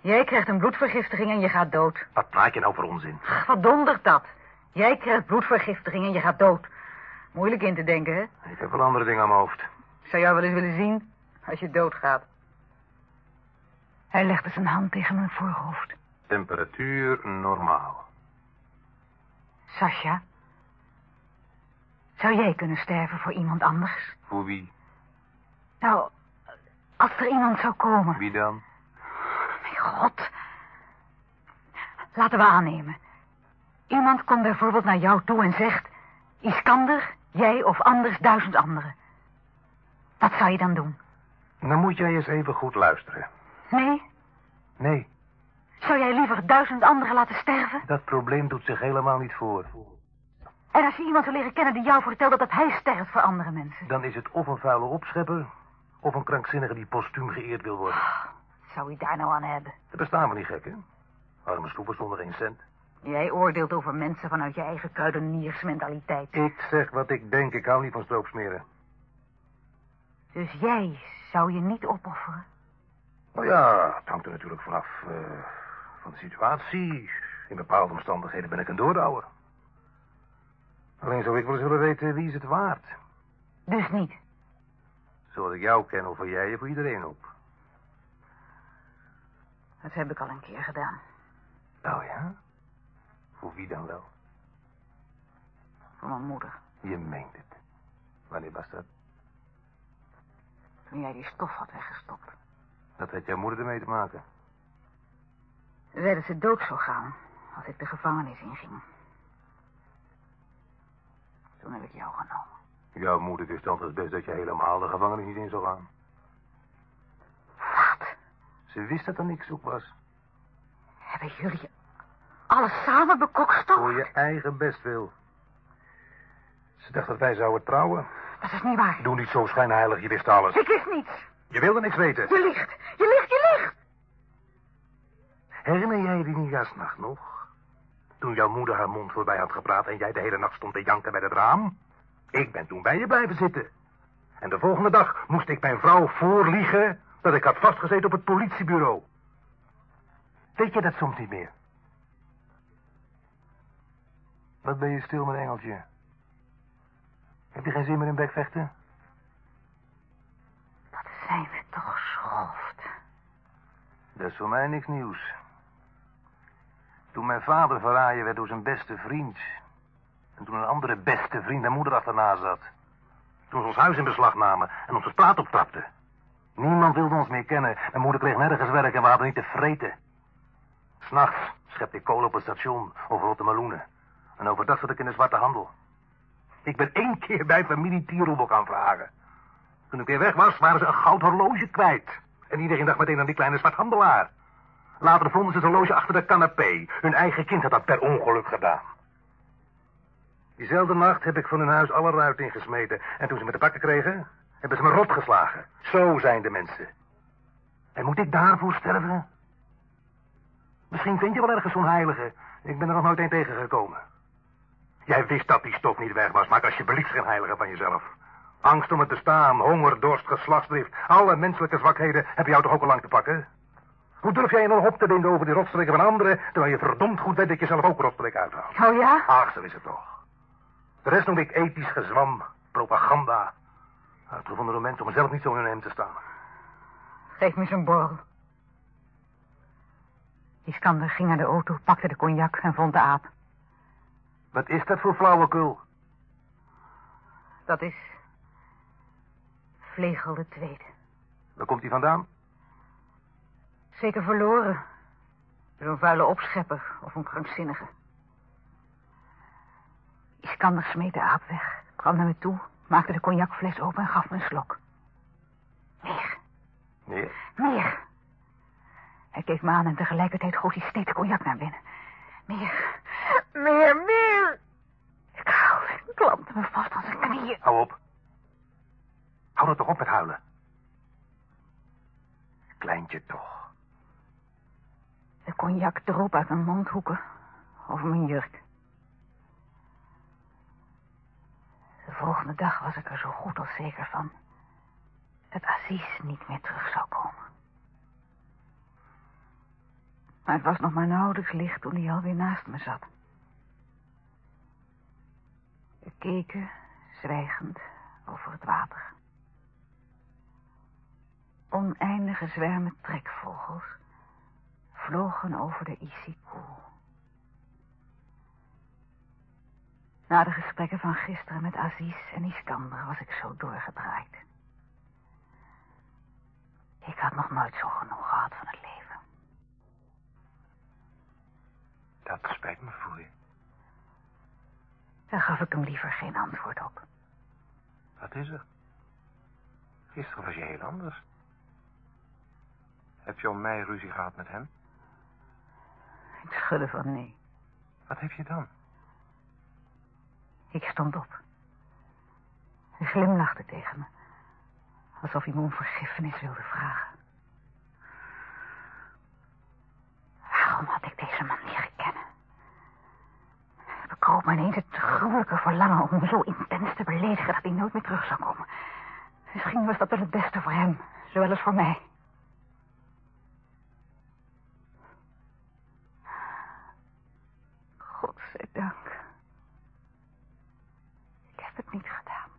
Jij krijgt een bloedvergiftiging en je gaat dood. Wat praat je nou voor onzin? Ach, Wat dondert dat? Jij krijgt bloedvergiftiging en je gaat dood. Moeilijk in te denken, hè? Ik heb wel andere dingen aan mijn hoofd. Ik zou jou wel eens willen zien als je doodgaat. Hij legde zijn hand tegen mijn voorhoofd. Temperatuur normaal. Sascha, zou jij kunnen sterven voor iemand anders? Voor wie? Nou, als er iemand zou komen. Wie dan? Mijn god. Laten we aannemen. Iemand komt bijvoorbeeld naar jou toe en zegt... Iskander, jij of anders duizend anderen. Wat zou je dan doen? Dan moet jij eens even goed luisteren. Nee? Nee, Zou jij liever duizend anderen laten sterven? dat probleem doet zich helemaal niet voor. En als je iemand zou leren kennen die jou vertelt dat hij sterft voor andere mensen? Dan is het of een vuile opschepper... of een krankzinnige die postuum geëerd wil worden. Wat zou je daar nou aan hebben? Dat bestaan we niet gek, hè? Arme sloepers zonder één cent. Jij oordeelt over mensen vanuit je eigen kruideniersmentaliteit. Ik zeg wat ik denk. Ik hou niet van stroopsmeren. Dus jij zou je niet opofferen? Nou ja, het hangt er natuurlijk vanaf eh, van de situatie. In bepaalde omstandigheden ben ik een doordouwer. Alleen zou ik wel eens willen weten wie is het waard. Dus niet. Zoals ik jou ken, of voor jij of voor iedereen op. Dat heb ik al een keer gedaan. Nou ja? Voor wie dan wel? Voor mijn moeder. Je meent het. Wanneer was dat? Toen jij die stof had weggestopt. Dat had jouw moeder ermee te maken. Ze zei dat ze dood zou gaan als ik de gevangenis inging. Toen heb ik jou genomen. Jouw moeder wist altijd best dat je helemaal de gevangenis niet in zou gaan. Wat? Ze wist dat er niks zoek was. Hebben jullie alles samen bekokstopt? Voor je eigen best wil. Ze dacht dat wij zouden trouwen. Dat is niet waar. Doe niet zo schijnheilig, je wist alles. Ik wist niets. Je wilde niks weten. Je liegt. Je liegt, je liegt. Herinner jij je die nieuwjaarsnacht nog? Toen jouw moeder haar mond voorbij had gepraat en jij de hele nacht stond te janken bij het raam? Ik ben toen bij je blijven zitten. En de volgende dag moest ik mijn vrouw voorliegen dat ik had vastgezeten op het politiebureau. Weet je dat soms niet meer? Wat ben je stil, mijn engeltje? Heb je geen zin meer in bekvechten? Wat zijn we toch schoft. Dat is voor mij niks nieuws. Toen mijn vader verraaien werd door zijn beste vriend... en toen een andere beste vriend mijn moeder achterna zat... toen ze ons huis in beslag namen en onze straat optrapten... Niemand wilde ons meer kennen. Mijn moeder kreeg nergens werk en we hadden niet te vreten. S'nachts schepte ik kolen op het station of rotte meloenen. En overdag zat ik in de zwarte handel. Ik ben één keer bij familie Tierelbok gaan vragen. Toen ik weer weg was, waren ze een goud horloge kwijt. En iedereen dacht meteen aan die kleine zwarthandelaar. Later vonden ze het horloge achter de canapé. Hun eigen kind had dat per ongeluk gedaan. Diezelfde nacht heb ik van hun huis alle ruit ingesmeten. En toen ze me te pakken kregen, hebben ze me rot geslagen. Zo zijn de mensen. En moet ik daarvoor sterven? Misschien vind je wel ergens zo'n heilige. Ik ben er nog nooit een tegengekomen. Jij wist dat die stof niet weg was. Maak alsjeblieft geen heilige van jezelf. Angst om het te staan, honger, dorst, geslachtsdrift. Alle menselijke zwakheden hebben jou toch ook al lang te pakken? Hoe durf jij je dan op te winden over die rotstreken van anderen... terwijl je verdomd goed weet dat je zelf ook rotstreken uithaalt? Oh ja? Ach, zo is het toch. De rest noem ik ethisch gezwam, propaganda. Uitgevonden door mensen om zelf niet zo in hun hem te staan. Geef me zo'n borrel. Iskander ging naar de auto, pakte de cognac en vond de aap. Wat is dat voor flauwekul? Dat is... Vlegel de Tweede. Waar komt hij vandaan? Zeker verloren. Door een vuile opschepper of een krankzinnige. Iskander smeet de aap weg, kwam naar me toe, maakte de cognacfles open en gaf me een slok. Meer, Nee. meer. Hij keek me aan en tegelijkertijd goot hij steeds cognac naar binnen. Meer, meer, meer. Ik huilde, ik klampte me vast aan zijn knieën. Hou op. Hou er toch op met huilen. Kleintje toch. De cognac droop uit mijn mondhoeken over mijn jurk. Volgende dag was ik er zo goed als zeker van dat Aziz niet meer terug zou komen. Maar het was nog maar nauwelijks licht toen hij alweer naast me zat. We keken, zwijgend, over het water. Oneindige zwermen trekvogels vlogen over de Issykoe. Na de gesprekken van gisteren met Aziz en Iskander was ik zo doorgedraaid. Ik had nog nooit zo genoeg gehad van het leven. Dat spijt me voor je. Daar gaf ik hem liever geen antwoord op. Wat is er? Gisteren was je heel anders. Heb je om mij ruzie gehad met hem? Ik schudde van nee. Wat heb je dan? Ik stond op. Hij glimlachte tegen me. Alsof hij me om vergiffenis wilde vragen. Waarom had ik deze man kennen? Het bekroop me ineens het gruwelijke verlangen om zo intens te beledigen dat hij nooit meer terug zou komen. Misschien was dat wel het beste voor hem, zowel als voor mij. Godzijdank. Ik heb het niet gedaan.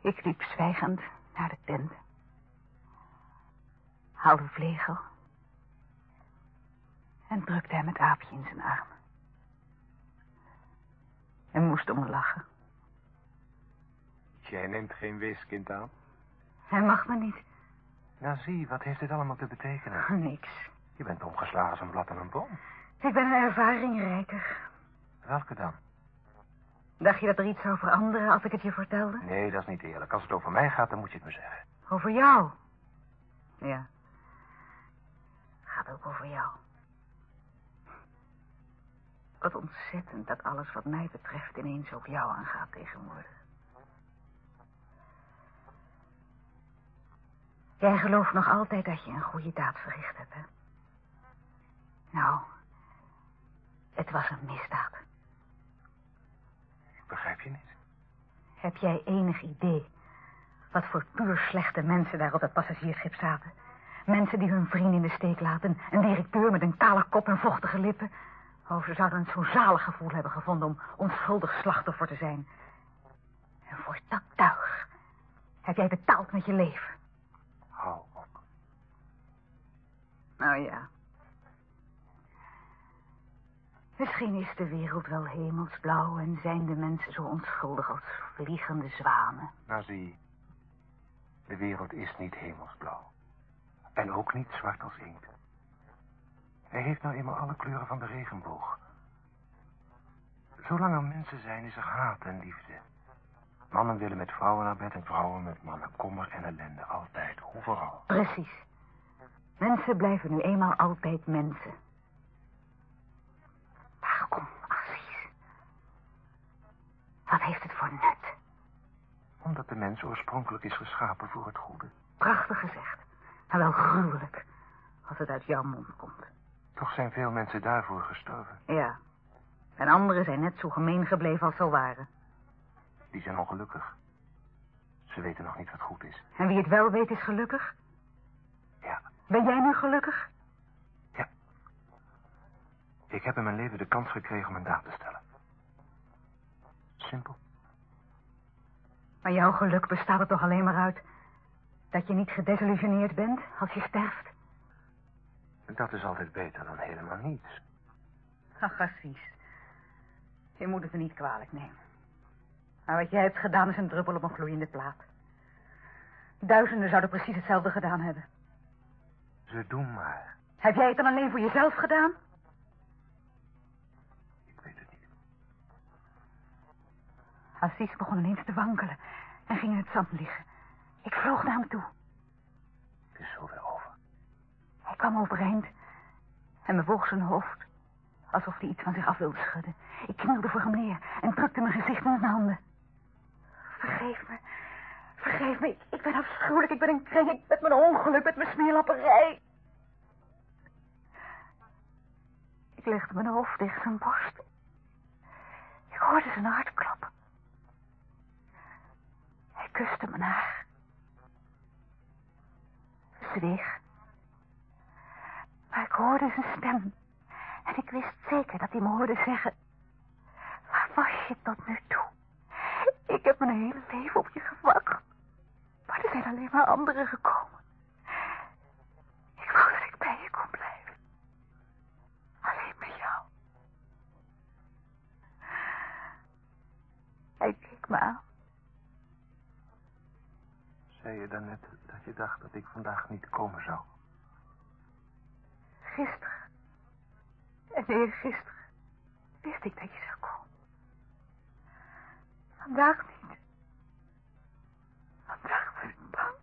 Ik liep zwijgend naar de tent. Haalde vlegel. En drukte hem het aapje in zijn armen. En moest om me lachen. Jij neemt geen weeskind aan? Hij mag me niet. Nou zie, wat heeft dit allemaal te betekenen? Niks. Je bent omgeslagen als een blad aan een boom. Ik ben een ervaringrijker. Welke dan? Dacht je dat er iets zou veranderen als ik het je vertelde? Nee, dat is niet eerlijk. Als het over mij gaat, dan moet je het me zeggen. Over jou? Ja. Gaat ook over jou. Wat ontzettend dat alles wat mij betreft ineens ook jou aangaat tegenwoordig. Jij gelooft nog altijd dat je een goede daad verricht hebt, hè? Nou, het was een misdaad. Begrijp je niet. Heb jij enig idee wat voor puur slechte mensen daar op dat passagiersschip zaten? Mensen die hun vriend in de steek laten. Een directeur met een kale kop en vochtige lippen. Oh, ze zouden een zo zalig gevoel hebben gevonden om onschuldig slachtoffer te zijn. En voor dat tuig heb jij betaald met je leven. Hou op. Nou ja. Misschien is de wereld wel hemelsblauw en zijn de mensen zo onschuldig als vliegende zwanen. Nou zie, de wereld is niet hemelsblauw. En ook niet zwart als inkt. Hij heeft nou eenmaal alle kleuren van de regenboog. Zolang er mensen zijn, is er haat en liefde. Mannen willen met vrouwen naar bed en vrouwen met mannen. Kommer en ellende, altijd, overal. Precies. Mensen blijven nu eenmaal altijd mensen. Assis? Wat heeft het voor nut? Omdat de mens oorspronkelijk is geschapen voor het goede. Prachtig gezegd. Maar wel gruwelijk. Als het uit jouw mond komt. Toch zijn veel mensen daarvoor gestorven. Ja. En anderen zijn net zo gemeen gebleven als ze waren. Die zijn ongelukkig. Ze weten nog niet wat goed is. En wie het wel weet is gelukkig? Ja, Ben jij nu gelukkig? Ik heb in mijn leven de kans gekregen om een daad te stellen. Simpel. Maar jouw geluk bestaat er toch alleen maar uit... dat je niet gedesillusioneerd bent als je sterft? Dat is altijd beter dan helemaal niets. Ach, Assis. Je moet het me niet kwalijk nemen. Maar wat jij hebt gedaan is een druppel op een gloeiende plaat. Duizenden zouden precies hetzelfde gedaan hebben. Ze doen maar. Heb jij het dan alleen voor jezelf gedaan? Assis begon ineens te wankelen en ging in het zand liggen. Ik vloog naar hem toe. Het is zo weer over. Hij kwam overeind en bewoog zijn hoofd. Alsof hij iets van zich af wilde schudden. Ik knielde voor hem neer en drukte mijn gezicht in zijn handen. Vergeef me. Vergeef me. Ik, ik ben afschuwelijk. Ik ben een kring. Ik met mijn ongeluk, met mijn smeerlapperij. Ik legde mijn hoofd tegen zijn borst. Ik hoorde zijn hart kloppen. Kuste mijn haar. Zweeg. Maar ik hoorde zijn stem. En ik wist zeker dat hij me hoorde zeggen... Waar was je tot nu toe? Ik heb mijn hele leven op je gewacht. Maar er zijn alleen maar anderen gekomen. Ik wou dat ik bij je kon blijven. Alleen met jou. Hij keek me aan. Zei je daarnet dat je dacht dat ik vandaag niet komen zou? Gisteren. En eergisteren wist ik dat je zou komen. Vandaag niet. Vandaag was ik bang.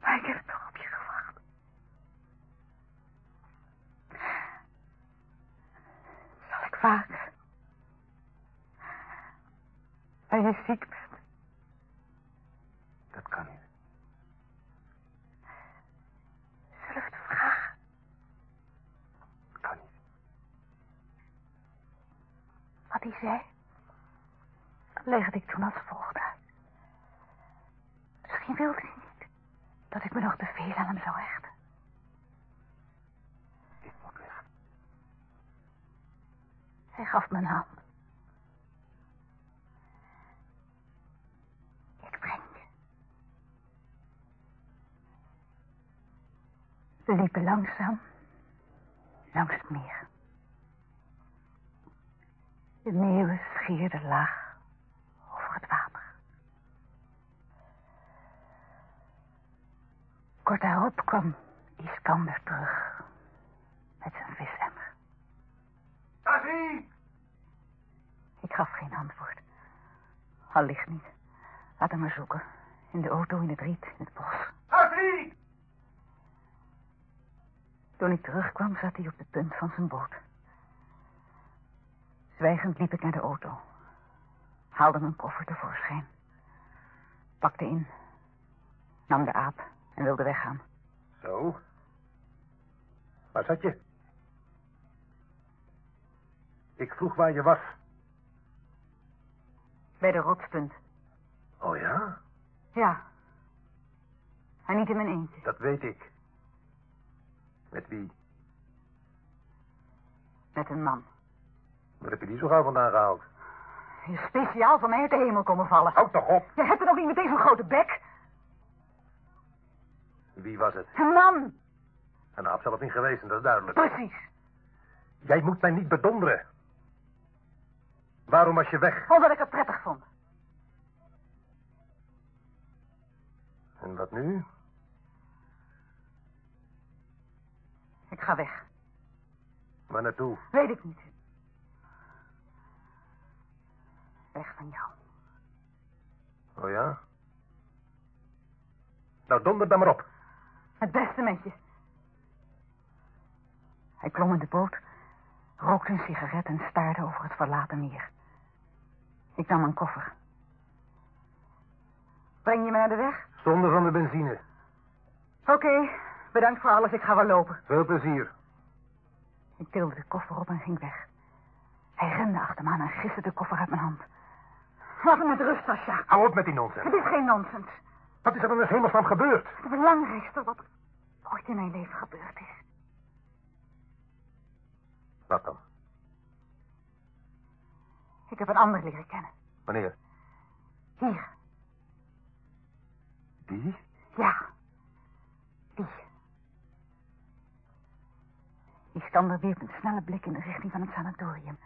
Maar ik heb toch op je gewacht. Zal ik vaker? En je ziek bent. Dat kan niet. Zullen we het vragen? Dat kan niet. Wat hij zei, legde ik toen als volgt uit. Misschien wilde hij niet dat ik me nog te veel aan hem zou hechten. Ik moet weg. Hij gaf me een hand. We liepen langzaam langs het meer. De meeuwen schierden laag over het water. Kort daarop kwam Iskander terug met zijn visemmer. Taffy! Ik gaf geen antwoord. Allicht niet. Laat hem maar zoeken. In de auto, in het riet, in het bos. Taffy! Toen ik terugkwam, zat hij op de punt van zijn boot. Zwijgend liep ik naar de auto. Haalde mijn koffer tevoorschijn. Pakte in. Nam de aap en wilde weggaan. Zo. Waar zat je? Ik vroeg waar je was. Bij de rotspunt. Oh ja? Ja. En niet in mijn eentje. Dat weet ik. Met wie? Met een man. Waar heb je die zo gauw vandaan gehaald? Die is speciaal van mij uit de hemel komen vallen. Houd toch op. Je hebt er nog niet meteen zo'n grote bek. Wie was het? Een man. En de aap zelf niet geweest, dat is duidelijk. Precies. Jij moet mij niet bedonderen. Waarom was je weg? Omdat ik het prettig vond. En wat nu? Ik ga weg. Waar naartoe? Weet ik niet. Weg van jou. Oh ja? Nou, donder dan maar op. Het beste met je. Hij klom in de boot, rookte een sigaret en staarde over het verlaten meer. Ik nam een koffer. Breng je me naar de weg? Zonder van de benzine. Oké, bedankt voor alles. Ik ga wel lopen. Veel plezier. Ik tilde de koffer op en ging weg. Hij rende achter me aan en giste de koffer uit mijn hand. Laat me met rust, Sascha. Hou op met die nonsens. Het is geen nonsens. Wat is er dan in hemelsnaam gebeurd? Het belangrijkste wat ooit in mijn leven gebeurd is. Wat dan? Ik heb een ander leren kennen. Wanneer? Hier. Die? Ja. Die stander wierp een snelle blik in de richting van het sanatorium.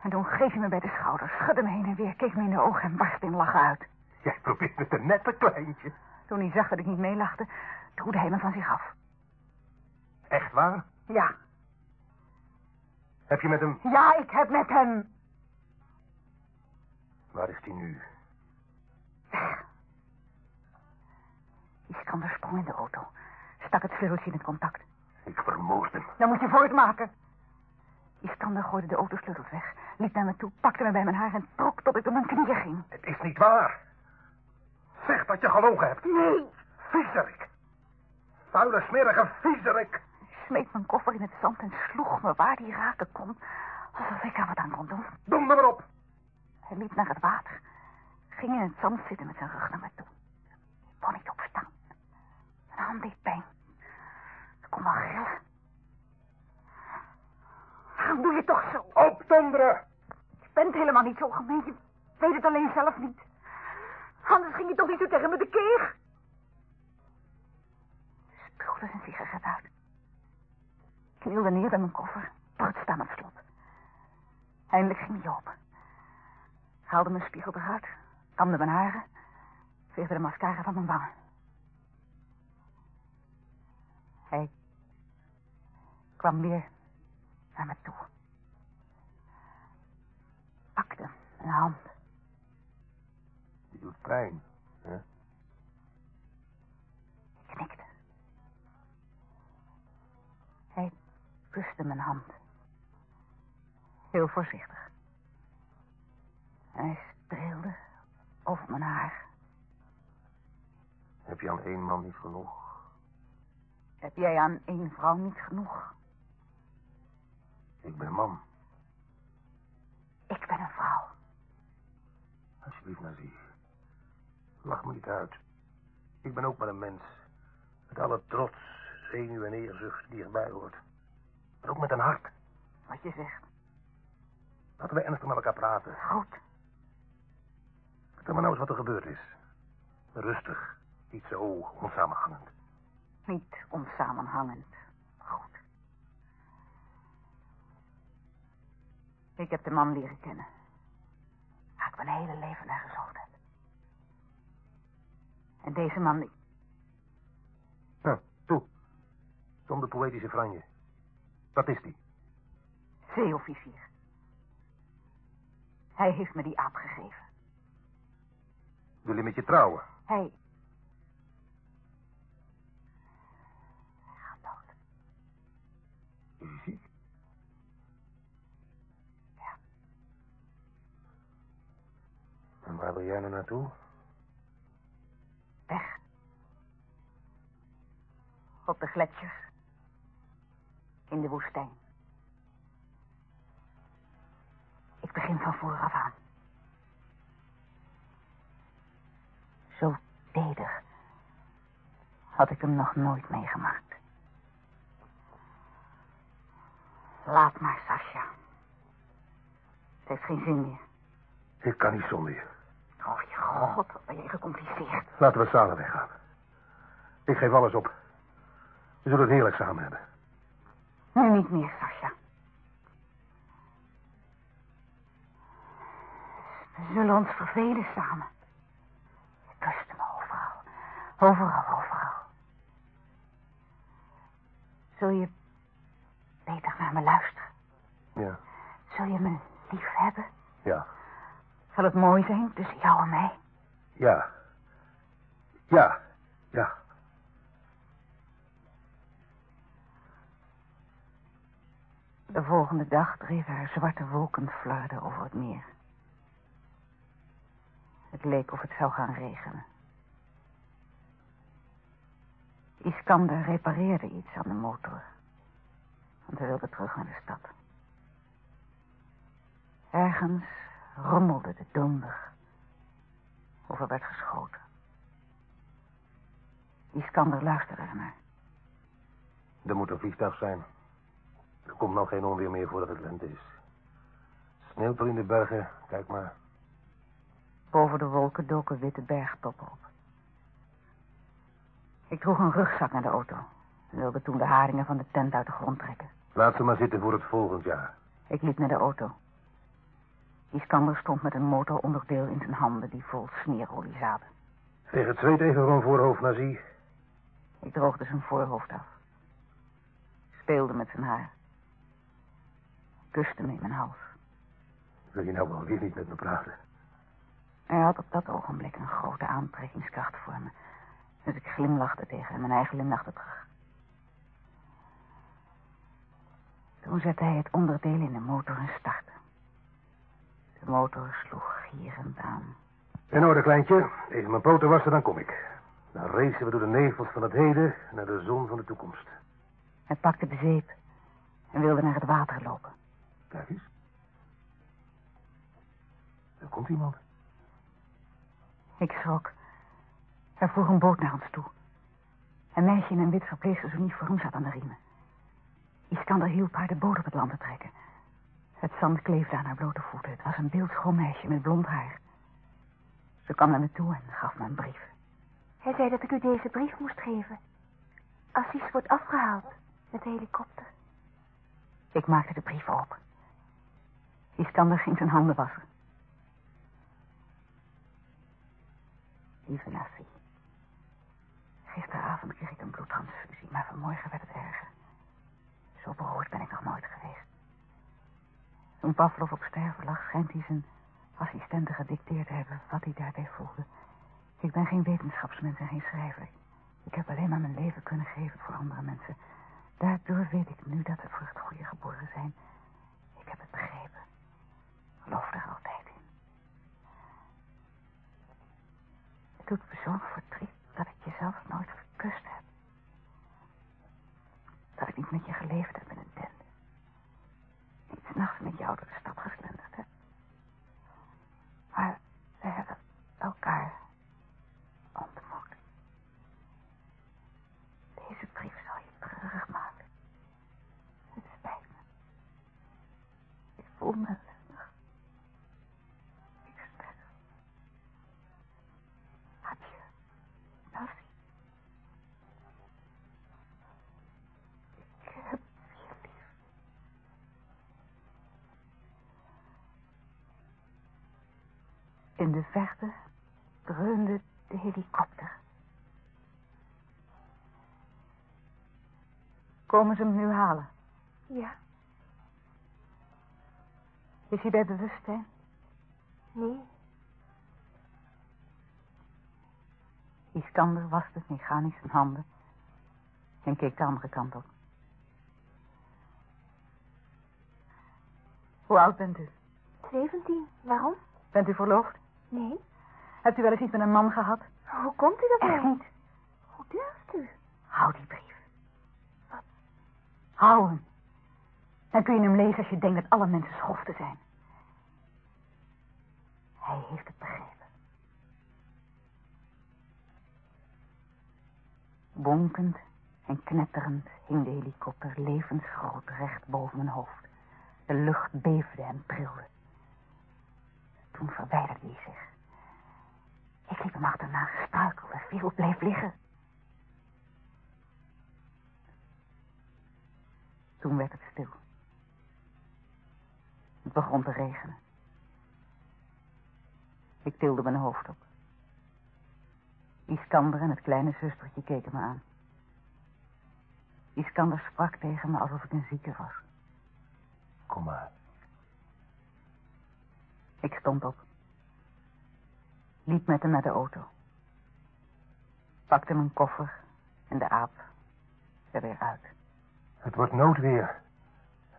En toen greep hij me bij de schouders, schudde me heen en weer, keek me in de ogen en barstte in lachen uit. Jij probeert het een nette kleintje. Toen hij zag dat ik niet meelachte, duwde hij me van zich af. Echt waar? Ja, Heb je met hem... ja, ik heb met hem. Waar is hij nu? Weg. Die stander sprong in de auto, stak het sleuteltje in het contact. Ik vermoord hem. Dan moet je voortmaken. Die stander gooide de autosleutels weg, liep naar me toe, pakte me bij mijn haar en trok tot ik op mijn knieën ging. Het is niet waar. Zeg dat je gelogen hebt. Nee, Viezerik. Vuile, smerige viezerik. Hij smeet mijn koffer in het zand en sloeg me waar hij raken kon, alsof ik er wat aan kon doen. Donder maar op. Hij liep naar het water, ging in het zand zitten met zijn rug naar me toe. Ik kon niet opstaan. Mijn hand deed gillen. Waarom doe je toch zo? Opdonderen. Je bent helemaal niet zo gemeen. Je weet het alleen zelf niet. Anders ging je toch niet zo tegen me de keer. Spuugde zijn sigaret uit. Knielde neer bij mijn koffer. Prutste aan het slot. Eindelijk ging hij open. Haalde mijn spiegel eruit. Kamde mijn haren. Veegde de mascara van mijn wangen. Hij kwam weer naar me toe. Pakte een hand. Die doet pijn. Hè? Ik knikte. Hij kuste mijn hand. Heel voorzichtig. En hij streelde over mijn haar. Heb je aan één man niet genoeg? Heb jij aan één vrouw niet genoeg? Ik ben een man. Ik ben een vrouw. Alsjeblieft, Nazi. Lach me niet uit. Ik ben ook maar een mens. Met alle trots, zenuw en eerzucht die erbij hoort. Maar ook met een hart. Wat je zegt. Laten we ernstig met elkaar praten. Goed. Vertel me nou eens wat er gebeurd is. Rustig. Niet zo onsamenhangend. Niet onsamenhangend. Ik heb de man leren kennen. Waar ik mijn hele leven naar gezocht heb. En deze man, die... Nou, toe. Zonder poëtische franje. Wat is die? zeeofficier. Hij heeft me die aap gegeven. Wil hij met je trouwen? Hij... En waar wil jij nou naartoe? Weg. Op de gletsjers. In de woestijn. Ik begin van vooraf aan. Zo teder had ik hem nog nooit meegemaakt. Laat maar, Sascha. Het heeft geen zin meer. Ik kan niet zonder je. Oh, je god, wat ben je gecompliceerd. Laten we samen weggaan. Ik geef alles op. We zullen het heerlijk samen hebben. Nu niet meer, Sascha. We zullen ons vervelen samen. Je kust me overal. Overal, overal. Zul je beter naar me luisteren? Ja. Zul je me lief hebben? Ja. Zal het mooi zijn tussen jou en mij? Ja. Ja. Ja. De volgende dag dreven er zwarte wolkenflarden over het meer. Het leek of het zou gaan regenen. Iskander repareerde iets aan de motor. Want hij wilde terug naar de stad. Ergens rommelde de donder. Of er werd geschoten. Iskander luisterde ernaar. Er moet een vliegtuig zijn. Er komt nog geen onweer meer voordat het lente is. Sneeuwt in de bergen, kijk maar. Boven de wolken doken witte bergtoppen op. Ik droeg een rugzak naar de auto. En wilde toen de haringen van de tent uit de grond trekken. Laat ze maar zitten voor het volgend jaar. Ik liep naar de auto. Iskander stond met een motoronderdeel in zijn handen die vol smeerolie zaten. Veeg het zweet even van voorhoofd naar zie. Ik droogde zijn voorhoofd af. Speelde met zijn haar. Kuste me in mijn hals. Wil je nou wel weer niet met me praten? Hij had op dat ogenblik een grote aantrekkingskracht voor me. Dus ik glimlachte tegen hem en hij glimlachte terug. Toen zette hij het onderdeel in de motor en startte. De motor sloeg gierend aan. In orde, kleintje. Even mijn poten wassen, dan kom ik. Dan racen we door de nevels van het heden naar de zon van de toekomst. Hij pakte de zeep en wilde naar het water lopen. Kijk eens. Er komt iemand. Ik schrok. Er voer een boot naar ons toe. Een meisje in een wit verpleegstersuniform zat aan de riemen. Iskander hielp haar de boot op het land te trekken. Het zand kleefde aan haar blote voeten. Het was een beeldschoon meisje met blond haar. Ze kwam naar me toe en gaf me een brief. Hij zei dat ik u deze brief moest geven. Als iets wordt afgehaald met de helikopter. Ik maakte de brief open. Iskander ging zijn handen wassen. Lieve Nassie. Gisteravond kreeg ik een bloedtransfusie, maar vanmorgen werd het erger. Zo beroerd ben ik nog nooit geweest. Toen Pavlov op sterven lag, schijnt hij zijn assistenten gedicteerd te hebben wat hij daarbij voelde. Ik ben geen wetenschapsmens en geen schrijver. Ik heb alleen maar mijn leven kunnen geven voor andere mensen. Daardoor weet ik nu dat het goede geboren zijn. Ik heb het begrepen. Geloof er altijd in. Het doet me zo'n verdriet dat ik jezelf nooit gekust heb. Dat ik niet met je geleefd heb s'nachts met jou door de stad geslenderd heb. Maar we hebben elkaar ontmoet. Deze brief zal je treurig maken. Het spijt me. Ik voel me In de verte dreunde de helikopter. Komen ze hem nu halen? Ja, Is hij bij bewustzijn? nee. Iskander waste mechanisch zijn handen en keek de andere kant op. Hoe oud bent u? 17. Waarom? Bent u verloofd? Nee? Hebt u wel eens iets met een man gehad? Hoe komt u dat Echt nou? niet. Hoe durft u? Hou die brief. Hou hem. Dan kun je hem lezen als je denkt dat alle mensen schoften zijn. Hij heeft het begrepen. Bonkend en knetterend hing de helikopter levensgroot recht boven mijn hoofd. De lucht beefde en trilde. Toen verwijderde hij zich. Ik liep hem achterna, struikelde, viel, bleef liggen. Toen werd het stil. Het begon te regenen. Ik tilde mijn hoofd op. Iskander en het kleine zustertje keken me aan. Iskander sprak tegen me alsof ik een zieke was. Kom maar. Ik stond op. Liep met hem naar de auto. Pakte mijn koffer en de aap er weer uit. Het wordt noodweer.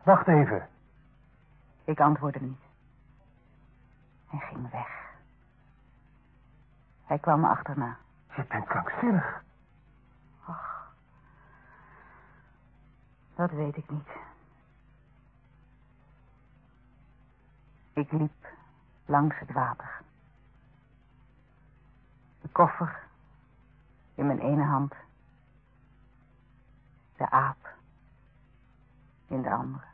Wacht even. Ik antwoordde niet. Hij ging weg. Hij kwam me achterna. Je bent krankzinnig. Ach, dat weet ik niet. Ik liep langs het water. De koffer in mijn ene hand. De aap in de andere.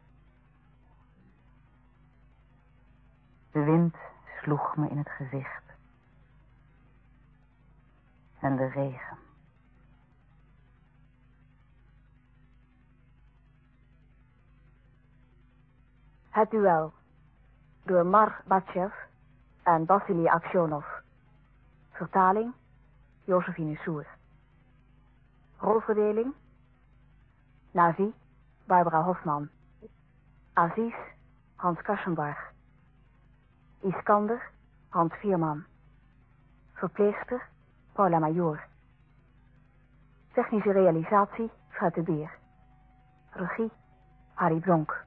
De wind sloeg me in het gezicht. En de regen. Het duel. Door Mar Batjev en Vasily Aksionov. Vertaling Josephine Soer. Rolverdeling Navi Barbara Hofman. Aziz Hans Kassenbarg. Iskander Hans Vierman. Verpleegster Paula Major. Technische realisatie Fred de Beer. Regie Harry Bronk.